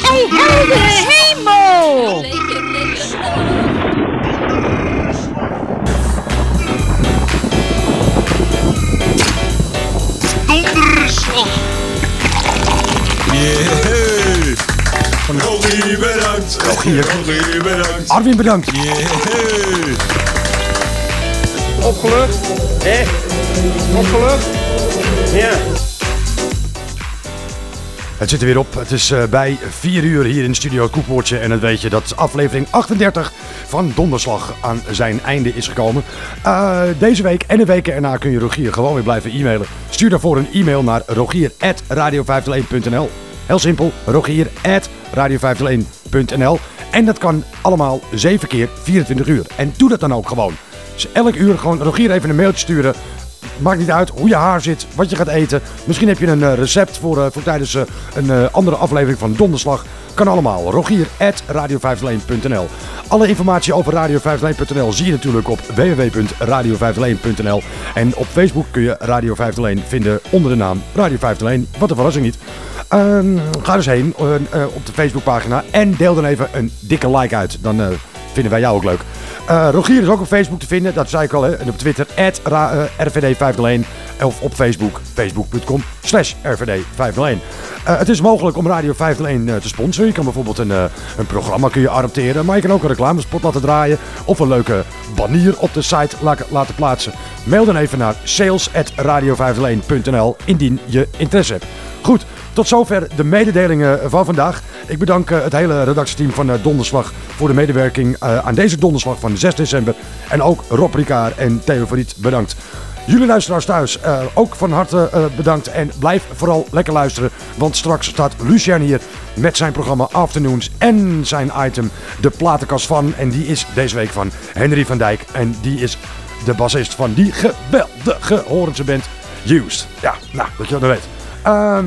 Speaker 22: Donderdag! Heldere hemel!
Speaker 27: Donderslag!
Speaker 29: Yeah. Rogier bedankt.
Speaker 10: Rogier.
Speaker 29: Rogier bedankt.
Speaker 10: Arwin bedankt.
Speaker 35: Opgelucht? Hé? Opgelucht? Ja.
Speaker 10: Het zit er weer op. Het is eh, bij 4 uur hier in Studio Koepoortje. En dan weet je dat aflevering 38 van Donderslag aan zijn einde is gekomen. Eh, deze week en de weken erna kun je Rogier gewoon weer blijven e-mailen. Stuur daarvoor een e-mail naar rogier.radio501.nl Heel simpel, rogier.radio501.nl En dat kan allemaal 7 keer 24 uur. En doe dat dan ook gewoon. Dus elk uur gewoon Rogier even een mailtje sturen. Maakt niet uit hoe je haar zit, wat je gaat eten. Misschien heb je een eh, recept voor, eh, voor tijdens eh, een andere aflevering van Donderslag. Kan allemaal. Rogier.radio501.nl Alle informatie over Radio501.nl zie je natuurlijk op www.radio501.nl En op Facebook kun je Radio 501 vinden onder de naam Radio 501. Wat een verrassing niet. Ehm, ga dus heen op de Facebookpagina en deel dan even een dikke like uit. Dan vinden wij jou ook leuk. Eh, Rogier is ook op Facebook te vinden, dat zei ik al. Hè? En op Twitter, RVD501. Of op Facebook, facebook.com slash RVD501. Eh, het is mogelijk om Radio 501 eh, te sponsoren. Je kan bijvoorbeeld een, eh, een programma kun je adopteren. Maar je kan ook een reclamespot laten draaien. Of een leuke banier op de site la- laten plaatsen. Mail dan even naar sales.radio501.nl indien je interesse hebt. Goed, tot zover de mededelingen van vandaag. Ik bedank eh, het hele redactieteam van eh, Donderslag voor de medewerking eh, aan deze donderslag van 6 december. En ook Rob Ricard en Theo Verriet bedankt. Jullie luisteraars thuis eh, ook van harte eh, bedankt. En blijf vooral lekker luisteren. Want straks staat Lucien hier met zijn programma Afternoons en zijn item De Platenkast van. En die is deze week van Henry van Dijk. En die is de bassist van die geweldige Horense band Used. Ja, nou, dat je dat weet. Ehm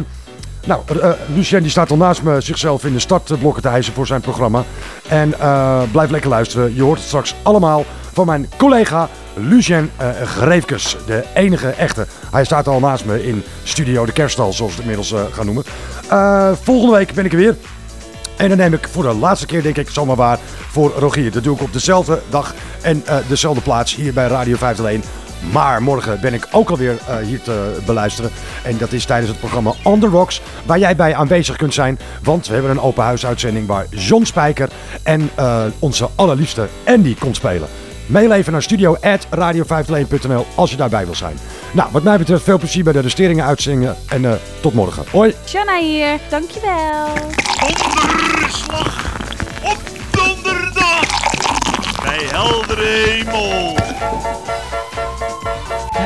Speaker 10: nou, eh, Lucien die staat al naast me zichzelf in de startblokken te hijsen voor zijn programma. En eh, blijf lekker luisteren. Je hoort het straks allemaal van mijn collega Lucien eh Greefkes. De enige echte. Hij staat al naast me in Studio de Kerstal, zoals we het inmiddels eh, gaan noemen. Eh, volgende week ben ik er weer. En dan neem ik voor de laatste keer, denk ik, zomaar waar, voor Rogier. Dat doe ik op dezelfde dag en eh, dezelfde plaats hier bij Radio 501. Maar morgen ben ik ook alweer eh hier te beluisteren. En dat is tijdens het programma On The Rocks, waar jij bij aanwezig kunt zijn. Want we hebben een open huisuitzending waar John Spijker en eh, onze allerliefste Andy komt spelen. Mail even naar studio.radio501.nl als je daarbij wil zijn. Nou, wat mij betreft veel plezier bij de resteringen uitzingen. En eh, tot morgen. Hoi!
Speaker 22: Shanna hier, dankjewel.
Speaker 27: Donderslag op donderdag bij heldere hemel.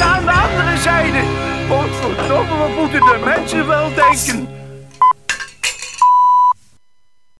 Speaker 35: aan de andere zijde. Godverdomme, wat moeten de mensen wel denken?